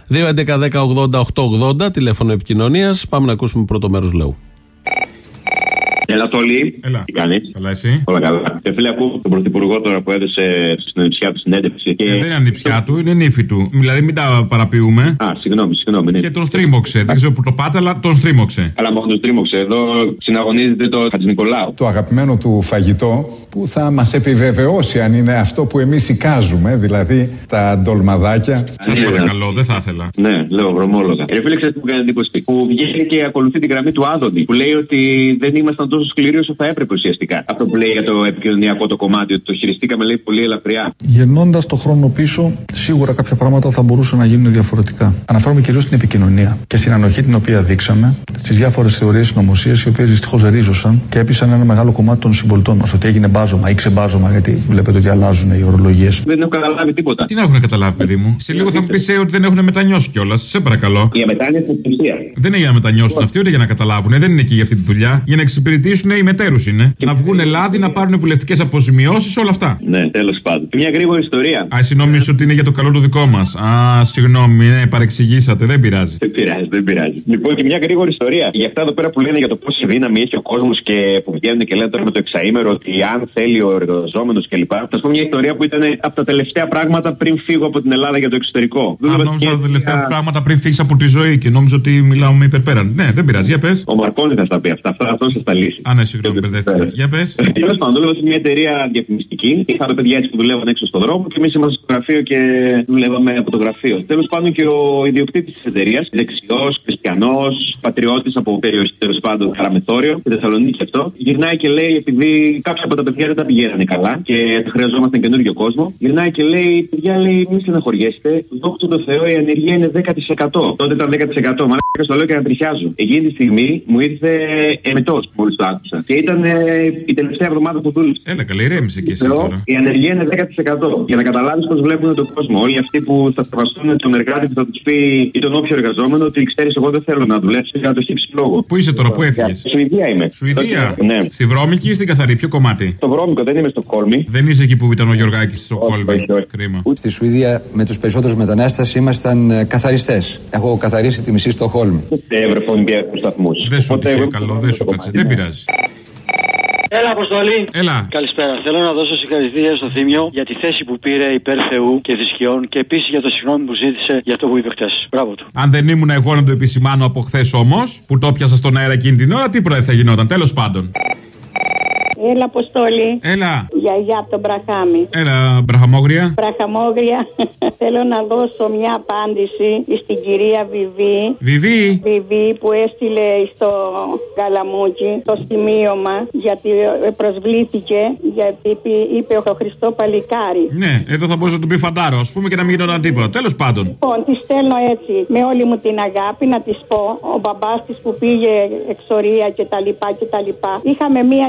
2.11.10.80.880 τηλέφωνο επικοινωνίας. Πάμε να ακούσουμε πρώτο μέρος λαού. Έλα, Τόλι. Έλα. Τι κάνεις; Καλά, εσύ; Όλα καλά. Και φίλε, ακούω τον Πρωθυπουργό τώρα που έδωσε στην ανιψιά του συνέντευξη. Και... Ε, δεν είναι ανιψιά του, είναι νύφη του. Δηλαδή μην τα παραποιούμε. Α, συγγνώμη, συγγνώμη. Ναι. Και τον στρίμωξε. Δεν ξέρω που το πάτε, αλλά τον στρίμωξε. Αλλά μόνο τον στρίμωξε. Εδώ συναγωνίζεται το Χατζη Νικολάου. Το αγαπημένο του φαγητό που θα μας επιβεβαιώσει αν είναι αυτό που εμείς εικάζουμε, δηλαδή τα ντολμαδάκια. Σας παρακαλώ, δεν θα ήθελα. Ναι, λέω βρωμόλογα. Ε, φίλε, ξέρετε που μου κάνει εντύπωση. Που βγαίνει και ακολουθεί την γραμμή του Άδωνη. Που λέει ότι δεν ήμασταν τόσο σκληροί όσο θα έπρεπε ουσιαστικά. Αυτό που λέει για το επικοινωνιακό το κομμάτι, ότι το χειριστήκαμε λέει πολύ ελαφριά. Γυρνώντα το χρόνο πίσω, σίγουρα κάποια πράγματα θα μπορούσαν να γίνουν διαφορετικά. Αναφέρομαι κυρίως στην επικοινωνία και στην ανοχή την οποία δείξαμε στις διάφορες θεωρίες συνωμοσία, οι οποίες δυστυχώς ρίζωσαν και έπεισαν ένα μεγάλο κομμάτι των συμπολιτών μας. Ότι έγινε μπάζωμα ή ξεμπάζωμα, γιατί βλέπετε ότι αλλάζουν οι ορολογίες. Δεν έχω καταλάβει τίποτα. Τι να έχουν καταλάβει, παιδί μου; Σε λίγο θα μου πεις ε, ότι δεν έχουν μετανιώσει κιόλας. Σε παρακαλώ. Η αμετάνια στην ουσία. Δεν είναι για να μετανιώσουν αυτοί, ούτε για να καταλάβουν. Δεν είναι εκεί για αυτή τη δουλειά. Για να εξυπηρετήσουν οι μετέρους είναι. Να βγουν λάδι, να πάρουν βουλευτικές αποζημιώσει, όλα αυτά. Ναι, τέλος πάντων. Μια γρήγορη ιστορία. Α, εσύ νόμιζε ότι είναι για το καλό το δικό μας. Α, συγγνώμη, ναι, παρεξηγήσατε, δεν πειράζει. Δεν πειράζει, δεν πειράζει. Λοιπόν, και μια γρήγορη ιστορία. Για αυτά εδώ πέρα που λένε για το πόση δύναμη έχει ο κόσμος και που βγαίνουν και λένε τώρα με το εξαήμερο ότι αν θέλει ο εργαζόμενος κλπ. Θα σα πω μια ιστορία που ήταν από τα τελευταία πράγματα πριν φύγω από την Ελλάδα για το εξωτερικό. Α, νόμιζα τα τελευταία πράγματα πριν φύγεις από τη ζωή και νόμιζα ότι μιλάω με υπερπέραν. Ναι, δεν πειράζει, για πες. Ο Μαρκόνη θα στα πει αυτά. Αυτά αυτό σα τα λύσει. Α, ναι, συγγνώμη, μπερδεύτηκα. Για πες. Τέλος πάντων, δούλευα σε μια εταιρεία διαφημιστική. Είχαμε παιδιά έτσι που δουλεύαν έξω στον δρόμο και εμείς ήμασταν στο γραφείο και δουλεύαμε από το γραφείο. Τέλος πάντων και ο ιδιοκτήτης της εταιρείας, δεξιός, χριστιανός, πατριώτης από περιοχή τέλος πάντων Καραμεθόριο, στη Θεσσαλονίκη αυτό, γυρνάει και λέει, επειδή κάποια από τα παιδιά δεν τα πηγαίνανε καλά και χρειαζόμαστε καινούριο κόσμο, γυρνάει και λέει, παιδιά, λέει, μην στεναχωριέστε, δόξα τω Θεώ η ανεργία είναι 10%. Τότε ήταν 10%. Μαλάκα στο λέω και να τριχιάζω. Εκείνη τη στιγμή μου ήρθε εμετός μόλις το άκουσα. Και ήταν ε, η τελευταία εβδομάδα που δούλεψε. Έλα, καλή, ηρέμησε και εσύ τώρα. Η ανεργία είναι 10%. Για να καταλάβεις πώς βλέπουν τον κόσμο. Όλοι αυτοί που θα σεβαστούν τον εργάτη που θα τους πει ή τον όποιο εργαζόμενο ότι ξέρεις, εγώ δεν θέλω να δουλέψει για να το χύψεις λόγο. Πού είσαι τώρα, πού έφυγες; Σουηδία είμαι. Σουηδία. Ναι. Στη βρώμικη ή στην καθαρή, ποιο κομμάτι; Στο βρώμικο, δεν είμαι στο κόλμη. Δεν είσαι εκεί που ήταν ο Γιωργάκης στο κόλμη. Κρίμα. Στη Σουηδία με τους περισσότερους μετανάστες ήμασταν ε, καθαριστές. Έχω καθαρίσει τη μισή στο Χόλμ. Ευρωπαϊκού σταθμούς. Δεν σου τυχε καλό, δεν σου κάτσε. Δεν πειράζει. Έλα, Αποστολή. Έλα. Καλησπέρα. Θέλω να δώσω συγχαρητήρια στο Θήμιο για τη θέση που πήρε υπέρ Θεού και θρησκειών και επίσης για το συγγνώμη που ζήτησε για αυτό που είπε χτες. Μπράβο του. Αν δεν ήμουν εγώ να το επισημάνω από χθες όμως, που το πιάσα στον αέρα εκείνη την ώρα, τι πρωί θα γινόταν. Τέλος πάντων. Έλα, Αποστόλη. Έλα. Γιαγιά από τον Μπραχάμι. Έλα, μπραχαμόγρια. Μπραχαμόγρια. <laughs> Θέλω να δώσω μια απάντηση στην κυρία Βιβί. Βιβί. Βιβί που έστειλε στο Καλαμούκι το σημείωμα γιατί προσβλήθηκε γιατί είπε ο Χριστό Παλικάρι. Ναι, εδώ θα μπορούσε να του πει φαντάρο, ας πούμε και να μην γινόταν τίποτα. Τέλος πάντων. Λοιπόν, τη στέλνω έτσι με όλη μου την αγάπη να της πω. Ο μπαμπάς της που πήγε εξορία κτλ. κτλ. Είχαμε μία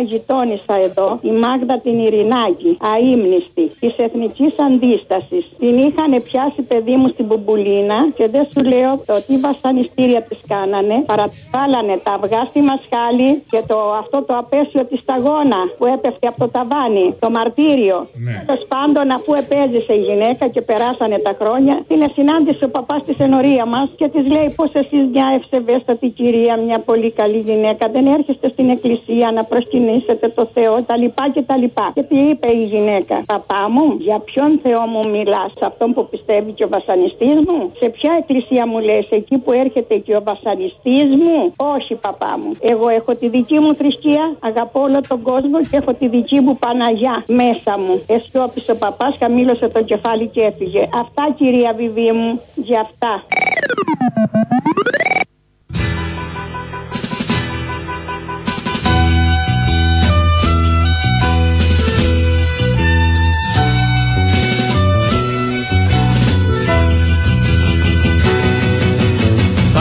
γειτόνισσα εδώ, η Μάγδα την Ειρηνάκη, αείμνηστη, της εθνικής αντίστασης. Την είχαν πιάσει παιδί μου στην Μπουμπουλίνα και δεν σου λέω το τι βασανιστήρια της κάνανε. Παραβάλανε τα αυγά στη μασχάλη και το, αυτό το απέσιο της σταγόνα που έπεφτε από το ταβάνι, το μαρτύριο. Ναι. Τέλος πάντων, αφού επέζησε η γυναίκα και περάσανε τα χρόνια, την συνάντησε ο παπάς της ενορία μας και της λέει πως εσείς μια ευσεβέστατη κυρία, μια πολύ καλή γυναίκα, δεν έρχεστε στην εκκλησία να προσκυνήσετε το Θεό, τα λοιπά και τα λοιπά. Και τι είπε η γυναίκα, Παπά μου, για ποιον Θεό μου μιλάς, σε αυτόν που πιστεύει και ο βασανιστής μου, σε ποια εκκλησία μου λες, εκεί που έρχεται και ο βασανιστής μου, όχι παπά μου. Εγώ έχω τη δική μου θρησκεία, αγαπώ όλο τον κόσμο και έχω τη δική μου Παναγιά μέσα μου. Εστιόπισε ο παπάς, χαμήλωσε το κεφάλι και έφυγε. Αυτά κυρία Βιβί μου, για αυτά.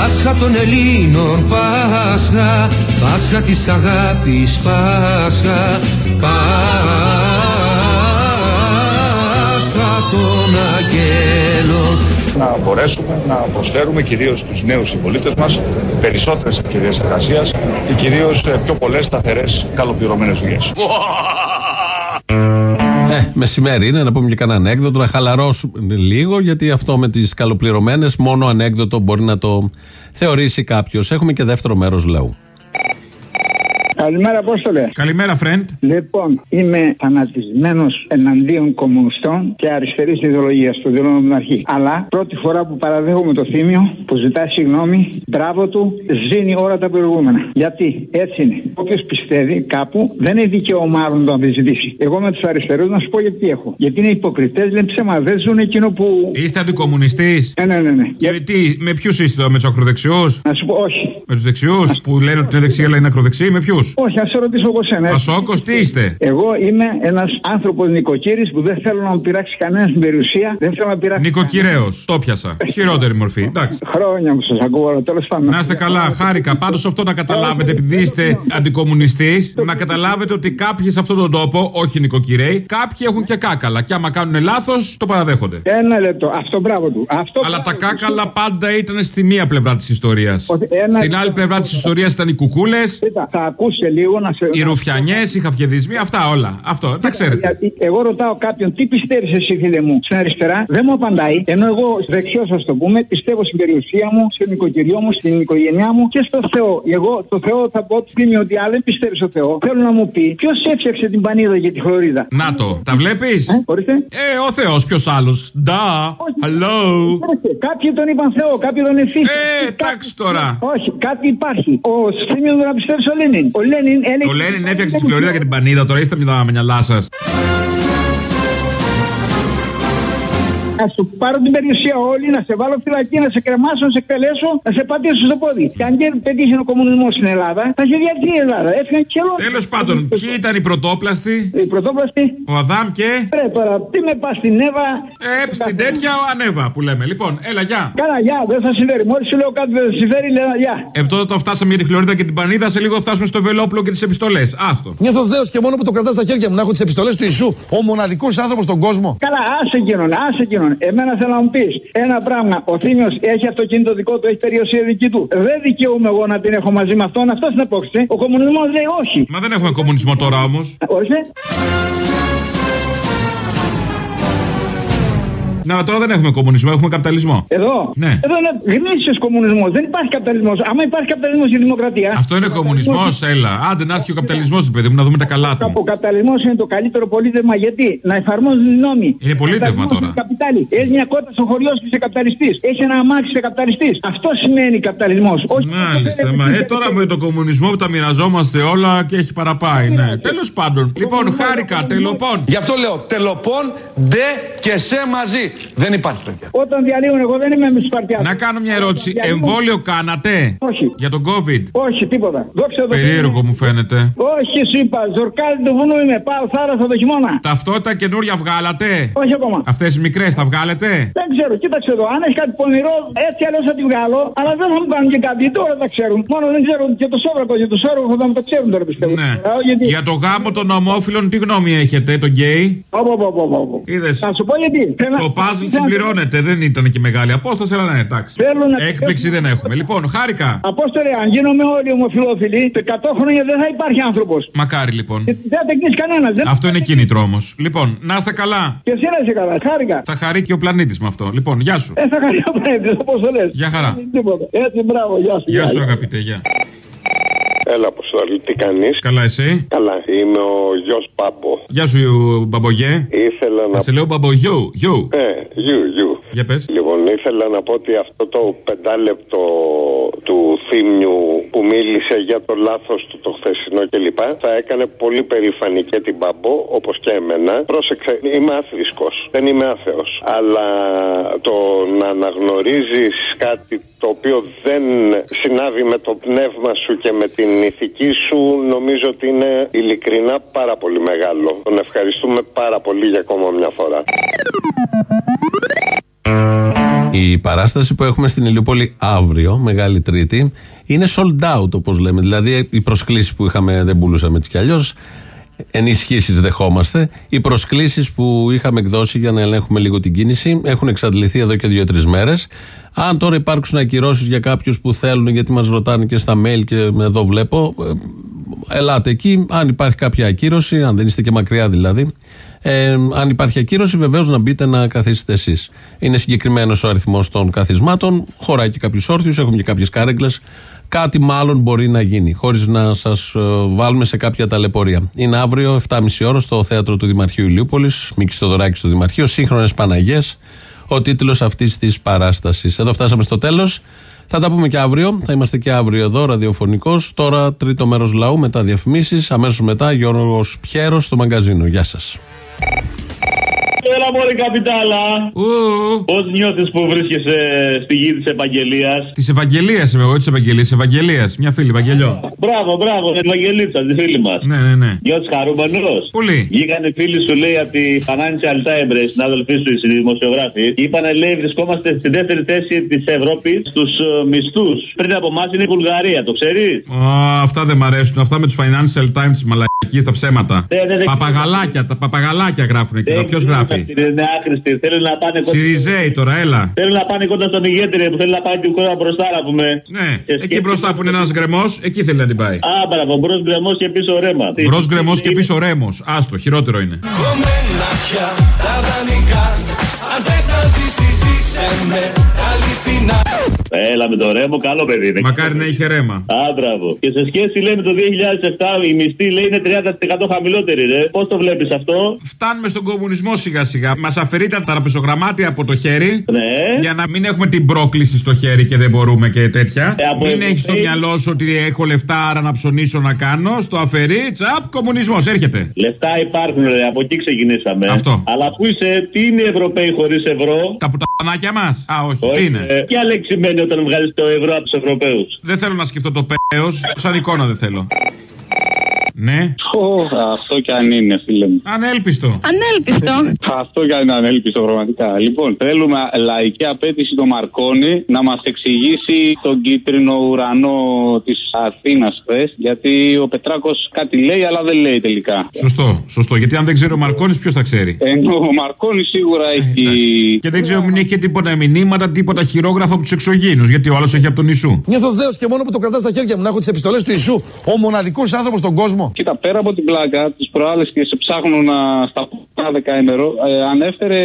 Πάσχα των Ελλήνων, Πάσχα, Πάσχα της αγάπης, Πάσχα, Πάσχα των Αγγέλων. Να μπορέσουμε να προσφέρουμε κυρίως στους νέους συμπολίτες μας περισσότερες ευκαιρίες εργασίας και κυρίως ε, πιο πολλές σταθερές καλοπληρωμένες δουλειές. Ε, μεσημέρι είναι να πούμε και κανένα ανέκδοτο, να χαλαρώσουμε λίγο, γιατί αυτό με τις καλοπληρωμένες μόνο ανέκδοτο μπορεί να το θεωρήσει κάποιος. Έχουμε και δεύτερο μέρος λαού. Καλημέρα, Απόστολε. Καλημέρα, friend. Λοιπόν, είμαι φανατισμένο εναντίον κομμουνιστών και αριστερής ιδεολογίας, το δηλώνω από την αρχή. Αλλά πρώτη φορά που παραδέχομαι το θύμιο, που ζητάει συγγνώμη, μπράβο του, ζήνει όλα τα προηγούμενα. Γιατί έτσι είναι. Όποιος πιστεύει κάπου δεν είναι δικαίωμά άλλων να το αμφισβητήσει. Εγώ με τους αριστερούς να σου πω γιατί έχω. Γιατί είναι υποκριτές, λένε ψέμα, δεν ζουν εκείνο που. Είστε αντικομουνιστή. Ναι, ναι, ναι. ναι. Και τι, με ποιους είστε εδώ, με τους ακροδεξιούς; Να σου πω, όχι. Με τους δεξιούς που λένε ότι είναι δεξιά αλλά είναι ακροδεξιοί, με ποιους; Όχι, ας σε ρωτήσω εγώ σένα. Πασόκος, τι είστε; Εγώ είμαι ένας άνθρωπος νοικοκύρης που δεν θέλω να μου πειράξει κανένας την περιουσία. Δεν θέλω να πειράξει. Νοικοκυρέο, το πιάσα. Χειρότερη μορφή. Εντάξει. Χρόνια μου σας ακούω, τέλος πάντων. Να είστε καλά, χάρηκα. Πάντως αυτό να καταλάβετε, επειδή είστε αντικομουνιστής, να καταλάβετε ότι κάποιοι σε αυτόν τον τόπο, όχι νοικοκυρέοι, κάποιοι έχουν και κάκαλα. Και άμα κάνουν λάθος, το παραδέχονται. Ένα λεπτό, αυτό μπράβο του. Αυτό Αλλά τα κάκαλα πάντα ήταν στη μία πλευρά της ιστορίας. ένα- Στην άλλη πλευρά της ιστορίας ήταν οι κουκούλες, Κοίτα, θα ακούσει λίγο να σε. οι ρουφιανιές, οι χαφιεδισμοί, αυτά όλα. Αυτό, τα ξέρετε. Γιατί εγώ ρωτάω κάποιον τι πιστεύεις εσύ, φίλε μου, στην αριστερά, δεν μου απαντάει. Ενώ εγώ δεξιό, α το πούμε, πιστεύω στην περιουσία μου, στην νοικοκυριό μου, στην οικογένειά μου και στο Θεό. Εγώ το Θεό θα πω ότι ότι αν δεν πιστεύεις στο Θεό, θέλω να μου πει ποιος έφτιαξε την πανίδα για τη χλωρίδα. Να το, τα βλέπεις; Ε, ο Θεός, ποιος άλλος; Ντα, hello. Κάποιοι τον είπαν Θεό, κάποιοι τον εφήστε. Ε, εντάξει τώρα. Όχι, κάτι υπάρχει. Ο Θήμιο να πιστεύει ο Λένιν. Ο Λένιν έλεγε. Ο Λένιν έφτιαξε την κλωρίδα και την πανίδα, τώρα είστε με τα μυαλά σας. Να σου πάρω την περιουσία όλη, να σε βάλω φυλακή, να σε κρεμάσω, να σε εκτελέσω, να σε πατήσω στο πόδι. Και αν δεν πετύχει ο κομμουνισμός στην Ελλάδα, θα έχει διαρκεί η Ελλάδα. Έφυγαν και όλο. Τέλος πάντων, ποιοι ήταν οι πρωτόπλαστοι; Οι πρωτόπλαστοι. Ο Αδάμ και. Ρε τώρα, τι με πας στην Εύα. Ε, στην τέτοια ο Ανέβα που λέμε. Λοιπόν, έλα, γεια. Καλά, γεια, δεν θα συμφέρει. Μόλις σου λέω κάτι δεν θα συμφέρει, λέω γεια. Ε, τότε το φτάσαμε για τη χλωρίδα και την πανίδα, σε λίγο θα φτάσουμε στο βελόπουλο και τις επιστολές. Άστο. Νιώθω δέος και μόνο που το κρατάς στα χέρια μου να έχω τις επιστολές του Ιησού, ο μοναδικός άνθρωπος στον κόσμο. Καλά, άσε εκείνον, άσε εκείνον. Εμένα θέλω να μου πεις ένα πράγμα. Ο Θήμιος έχει αυτοκίνητο δικό του, έχει περιουσία δική του. Δεν δικαιούμαι εγώ να την έχω μαζί με αυτόν. Αυτό είναι απόψη. Ο κομμουνισμός λέει όχι. Μα δεν έχουμε κομμουνισμό τώρα όμως. Ορίστε. Να, τώρα δεν έχουμε κομμουνισμό, έχουμε καπιταλισμό. Εδώ. Ναι. Εδώ είναι γνήσιο κομμουνισμός. Δεν υπάρχει καπιταλισμός. Άμα υπάρχει καπιταλισμός η δημοκρατία. Αυτό είναι κομμουνισμός, έλα. Άντε να έρθει ο καπιταλισμός, παιδί μου, να δούμε τα καλά του. Ο καπιταλισμός είναι το καλύτερο πολίτευμα γιατί να εφαρμόζουν οι νόμοι. Είναι πολίτευμα τώρα. Καπιτάλι. Έχει μια κότα στο χωριό σου είσαι καπιταλιστής. Έχει ένα αμάξι είσαι καπιταλιστής. Αυτό σημαίνει καπιταλισμός. Όχι Μάλιστα, μα ε, τώρα με τον κομμουνισμό που τα μοιραζόμαστε όλα και έχει παραπάει, ναι. Τέλος πάντων. Λοιπόν, χάρηκα, τελοπών. Γι' αυτό λέω τελοπών, ντε και σε μαζί. Δεν υπάρχει παιδιά. Όταν διαλύουν, εγώ δεν είμαι με τους Σπαρτιάδε. Να κάνω μια ερώτηση. Εμβόλιο κάνατε Όχι. για τον COVID; Όχι, τίποτα. Δόξα τω Θεώ. Περίεργο μου φαίνεται. Όχι, σου είπα, ζορκάλι του βουνού είμαι. Πάω θάλασσα το χειμώνα. Ταυτότητα καινούρια βγάλατε; Όχι ακόμα. Αυτές οι μικρές τα βγάλετε; Δεν ξέρω, κοίταξε εδώ. Αν έχεις κάτι πονηρό, έτσι αλλιώς θα τη βγάλω. Αλλά δεν θα μου κάνουν και κάτι. Τώρα τα ξέρουν. Μόνο δεν ξέρουν και το σόβρακο. Για το σόβρακο θα μου το ξέρουν τώρα πιστεύω. Ναι. Ε, γιατί... Για το γάμο των ομόφυλων, τι γνώμη έχετε, τον γκέι; Ωπ, ωπ, ωπ, ωπ, ωπ. Είδες. Θα σου πω γιατί. Θέλω- Το puzzle θέλω- συμπληρώνεται, δεν ήταν και μεγάλη απόσταση, αλλά ναι, εντάξει. Θέλω να- Έκπληξη δεν έχουμε. Λοιπόν, χάρηκα. Απόστολε, αν γίνομαι όλοι ομοφυλόφιλοι, το 100 χρόνια δεν θα υπάρχει άνθρωπος. Μακάρι λοιπόν. Δεν θα τεκνίσει κανένας. Δεν... Αυτό είναι κίνητρο όμω. Λοιπόν, να είστε καλά. Και εσύ να είσαι καλά. Χάρηκα. Θα χαρεί και ο πλανήτης με αυτό. Λοιπόν, γεια σου. Ε, θα χαρεί ο πλανήτης, όπως το λες. Γεια χαρά. Τίποτα. Έτσι, μπράβο, γεια σου. Γεια σου, αγαπητέ, γεια. Έλα, Αποστόλη, τι κάνεις; Καλά, εσύ; Καλά, είμαι ο γιος Πάμπο. Γεια σου, Μπαμπογέ. Ήθελα να. Θα σε λέω Μπαμπογιού. Γιου. Ε, γιου, γιου. Για πες. Λοιπόν, ήθελα να πω ότι αυτό το πεντάλεπτο του θύμιου που μίλησε για το λάθος του το χθεσινό κλπ. θα έκανε πολύ περήφανη και την Μπαμπό, όπως και εμένα. Πρόσεξε, είμαι άθρησκος, δεν είμαι άθεος. Αλλά το να αναγνωρίζεις κάτι το οποίο δεν συνάδει με το πνεύμα σου και με την ηθική σου, νομίζω ότι είναι ειλικρινά πάρα πολύ μεγάλο. Τον ευχαριστούμε πάρα πολύ για ακόμα μια φορά. Η παράσταση που έχουμε στην Ηλιούπολη αύριο, Μεγάλη Τρίτη, είναι sold out όπως λέμε. Δηλαδή οι προσκλήσεις που είχαμε δεν πουλούσαμε έτσι κι αλλιώς. Ενισχύσεις δεχόμαστε. Οι προσκλήσεις που είχαμε εκδώσει για να ελέγχουμε λίγο την κίνηση έχουν εξαντληθεί εδώ και δύο-τρεις μέρες. Αν τώρα υπάρξουν ακυρώσεις για κάποιους που θέλουν, γιατί μας ρωτάνε και στα mail και εδώ βλέπω, ε, ελάτε εκεί. Αν υπάρχει κάποια ακύρωση, αν δεν είστε και μακριά δηλαδή, ε, αν υπάρχει ακύρωση, βεβαίως να μπείτε να καθίσετε εσείς. Είναι συγκεκριμένος ο αριθμός των καθισμάτων, χωράει και κάποιου όρθιου, έχουμε και κάποιες κάρεγκλες. Κάτι μάλλον μπορεί να γίνει, χωρίς να σας βάλουμε σε κάποια ταλαιπωρία. Είναι αύριο 7.30 ώρα στο θέατρο του Δημαρχείου Ηλιούπολης, Μίκης Στοδωράκη στο Δημαρχείο, Σύγχρονες Παναγιές, ο τίτλος αυτής της παράστασης. Εδώ φτάσαμε στο τέλος. Θα τα πούμε και αύριο. Θα είμαστε και αύριο εδώ, ραδιοφωνικός. Τώρα τρίτο μέρος λαού μετά διαφημίσεις. Αμέσως μετά Γιώργος Πιέρος στο μαγκαζίνο. Γεια σας. Έλα μωρή καπιτάλα. Πώς νιώθεις που βρίσκεσαι στη γη της Ευαγγελίας; Της Ευαγγελίας είμαι εγώ, της Ευαγγελίας. Ευαγγελίας, μια φίλη, Ευαγγελιό. Μπράβο, μπράβο, Ευαγγελίτσα, της φίλη μας. Ναι, ναι, ναι. Νιώθεις χαρούμενος; Πολύ. Βγήκανε φίλοι σου, λέει, από τη Financial Times, συνάδελφοί σου, οι δημοσιογράφοι. Είπανε, λέει, βρισκόμαστε στη δεύτερη θέση της Ευρώπης στους μισθούς. Πριν από εμάς είναι η Βουλγαρία, το ξέρεις; αυτά δεν μ' αρέσουν. Αυτά με τους Financial Times μαλακίες τα ψέματα. Ναι, ναι, ναι. Παπαγαλάκια, τα παπαγαλάκια γράφουν εκεί. Ποιος γράφει; Είναι άχρηστη. Θέλουν να πάνε κοντά. Σιριζέη τώρα, έλα. Θέλουν να πάνε κοντά στον ηγέτη που θέλει να πάει την κόρα μπροστά, να πούμε. Ναι, εκεί μπροστά που είναι ένας γκρεμός, εκεί θέλει να την πάει. Α, μπράβο, μπρος γκρεμός και πίσω ρέμα. Μπρος γκρεμός και πίσω ρέμος. Άστο, χειρότερο είναι. Κομμένα πια τα δανεικά Αν θες να ζήσεις ζήσε με αληθινά Έλα με το ρέμο, καλό παιδί είναι. Μακάρι να είχε ρέμα. Α, μπράβο. Και σε σχέση λέμε το 2007 η μισθή λέει είναι 30% χαμηλότερη, ρε. Πώς το βλέπεις αυτό; Φτάνουμε στον κομμουνισμό σιγά σιγά. Μας αφαιρεί τα τραπεζογραμμάτια από το χέρι. Ναι. Για να μην έχουμε την πρόκληση στο χέρι και δεν μπορούμε και τέτοια. Ε, από μην εδώ έχεις στο έχει- μυαλό σου ότι έχω λεφτά, άρα να ψωνίσω να κάνω. Στο αφαιρεί, τσαπ, κομμουνισμός έρχεται. Λεφτά υπάρχουν, ρε. Από εκεί ξεκινήσαμε. Αυτό. Αλλά πού είσαι, τι είναι οι Ευρωπαίοι χωρίς ευρώ; Τα πουτανάκια μας. Α, όχι, τι Όχι, είναι; ε, Ποια λέξη σημαίνει όταν βγάλεις το ευρώ από τους Ευρωπαίους. Δεν θέλω να σκεφτώ το πέος, σαν εικόνα δεν θέλω. Ναι. αυτό κι αν είναι, φίλε μου. Ανέλπιστο. Ανέλπιστο. Αυτό κι αν είναι ανέλπιστο, πραγματικά. Λοιπόν, θέλουμε λαϊκή απέτηση το Μαρκόνι να μας εξηγήσει τον κίτρινο ουρανό της Αθήνας χθες. Γιατί ο Πετράκος κάτι λέει, αλλά δεν λέει τελικά. Σωστό, σωστό. Γιατί αν δεν ξέρει ο Μαρκόνης, ποιος θα ξέρει; Ενώ ο Μαρκόνι σίγουρα έχει. Και δεν ξέρω μην έχει και τίποτα μηνύματα, τίποτα χειρόγραφα από τους εξωγήνου. Γιατί ο άλλος έχει από τον Ισού. Νιώθω δέος και μόνο που το κρατάς στα χέρια μου να έχω τις επιστολές του Ιησού. Ο μοναδικός άνθρωπος στον κόσμο. Κοίτα, πέρα από την πλάκα, τις προάλλες και σε ψάχνω να στα πω δεκαήμερο, ε, ανέφερε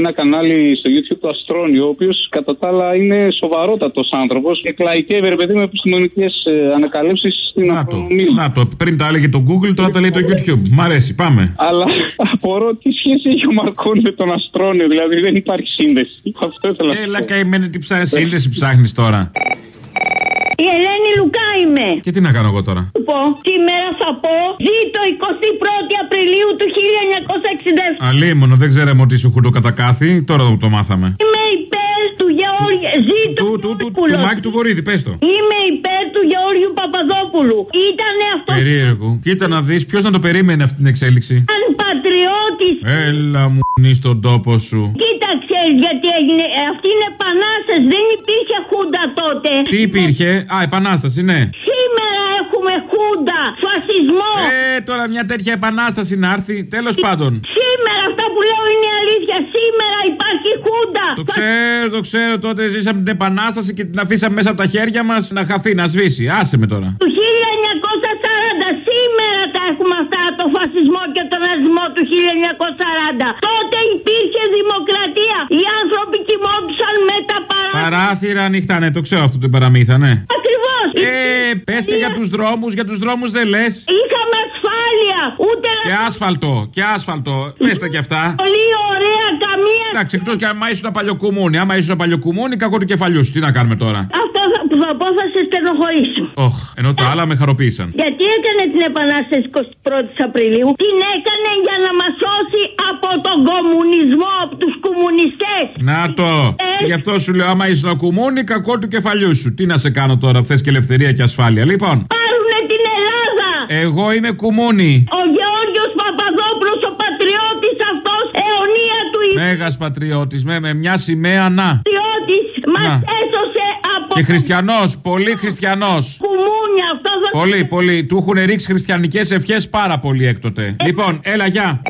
ένα κανάλι στο YouTube του Αστρόνιο, ο οποίος κατά τα άλλα είναι σοβαρότατος άνθρωπος και κλαϊκεύει, ρε παιδί μου, επιστημονικές ε, ανακαλύψεις στην αστρονομία. Να το, πριν τα έλεγε το Google, τώρα τα λέει το YouTube. Μ' αρέσει, πάμε. Αλλά <laughs> απορώ τι σχέση έχει ο Μαρκόνι με τον Αστρόνιο, δηλαδή δεν υπάρχει σύνδεση. Αυτό ήθελα να σου Έλα, πω. καημένη, τι ψάχνει, σύνδεση ψάχνεις τώρα. Η Ελένη Λουκά είμαι. Και τι να κάνω εγώ τώρα; Σου πω, σήμερα θα πω ζήτω 21η Απριλίου του 1967. Αλίμονο, δεν ξέραμε ότι είσαι χουρτοκατακάθι, τώρα το μάθαμε. Είμαι υπέρ του Γεώργιου. Ζήτω Του, του, του, του Μάκη του Βορύδη, πες το. Είμαι υπέρ του Γεώργιου Παπαδόπουλου. Ήτανε αυτό Περίεργο. Κοίτα να δεις, ποιος να το περίμενε αυτή την εξέλιξη; σαν πατριώτης. Έλα μου νη στον τόπο σου. Κοίταξε γιατί έγινε. ε, Αυτή είναι επανάσταση. Δεν υπήρχε χούντα τότε. Τι υπήρχε, Α, επανάσταση, ναι. Σήμερα έχουμε χούντα. Φασισμό. Ε, τώρα μια τέτοια επανάσταση να έρθει. Τέλος πάντων. Σήμερα αυτά που λέω είναι η αλήθεια. Σήμερα υπάρχει χούντα. Το ξέρω, το ξέρω. Τότε ζήσαμε την επανάσταση και την αφήσαμε μέσα από τα χέρια μας να χαθεί, να σβήσει. Άσε με τώρα. Του 1940 σήμερα τα έχουμε αυτά το φασισμό και τον ναζισμό του 1940. Τότε υπήρχε δημοκρατία. Οι άνθρωποι κοιμόντουσαν με τα παράθυρα. Παράθυρα ανοιχτά, ναι, το ξέρω αυτό το παραμύθα, ναι. Ακριβώς. Ε, πες και για τους δρόμους, για τους δρόμους δεν λες. Είχαμε ασφάλεια. Ούτε Και άσφαλτο, και άσφαλτο. Πε τα κι αυτά. πολύ ωραία καμία. Εντάξει, εκτός και άμα ήσουν παλιοκουμούνι. Άμα ήσουν παλιοκουμούνι, κακό του κεφαλιού σου. Τι να κάνουμε τώρα; Αυτό θα, που θα πω θα σε στενοχωρήσω. Οχ, ενώ τα άλλα με χαροποίησαν. Γιατί έκανε την επανάσταση 21η Απριλίου; Την έκανε για να μας σώσει από τον κομμουνισμό, από τους κομμουνιστές. Να το. Ε. Γι' αυτό σου λέω, άμα ήσουν κουμούνι, κακό του κεφαλιού σου. Τι να σε κάνω τώρα, θες και ελευθερία και ασφάλεια. Λοιπόν, Πάρουνε την Ελλάδα. Εγώ είμαι κουμούνι. Ο Γεώργιος Παπαδόπουλος, ο πατριώτης αυτός, αιωνία του Μέγας πατριώτης, με, με μια σημαία να. πατριώτης, μας Να. έσωσε από Και χριστιανός, πολύ χριστιανός. κουμούνια. Αυτός θα... Πολύ, πολύ. Του έχουν ρίξει χριστιανικές ευχές πάρα πολύ έκτοτε. Λοιπόν, έλα, γεια.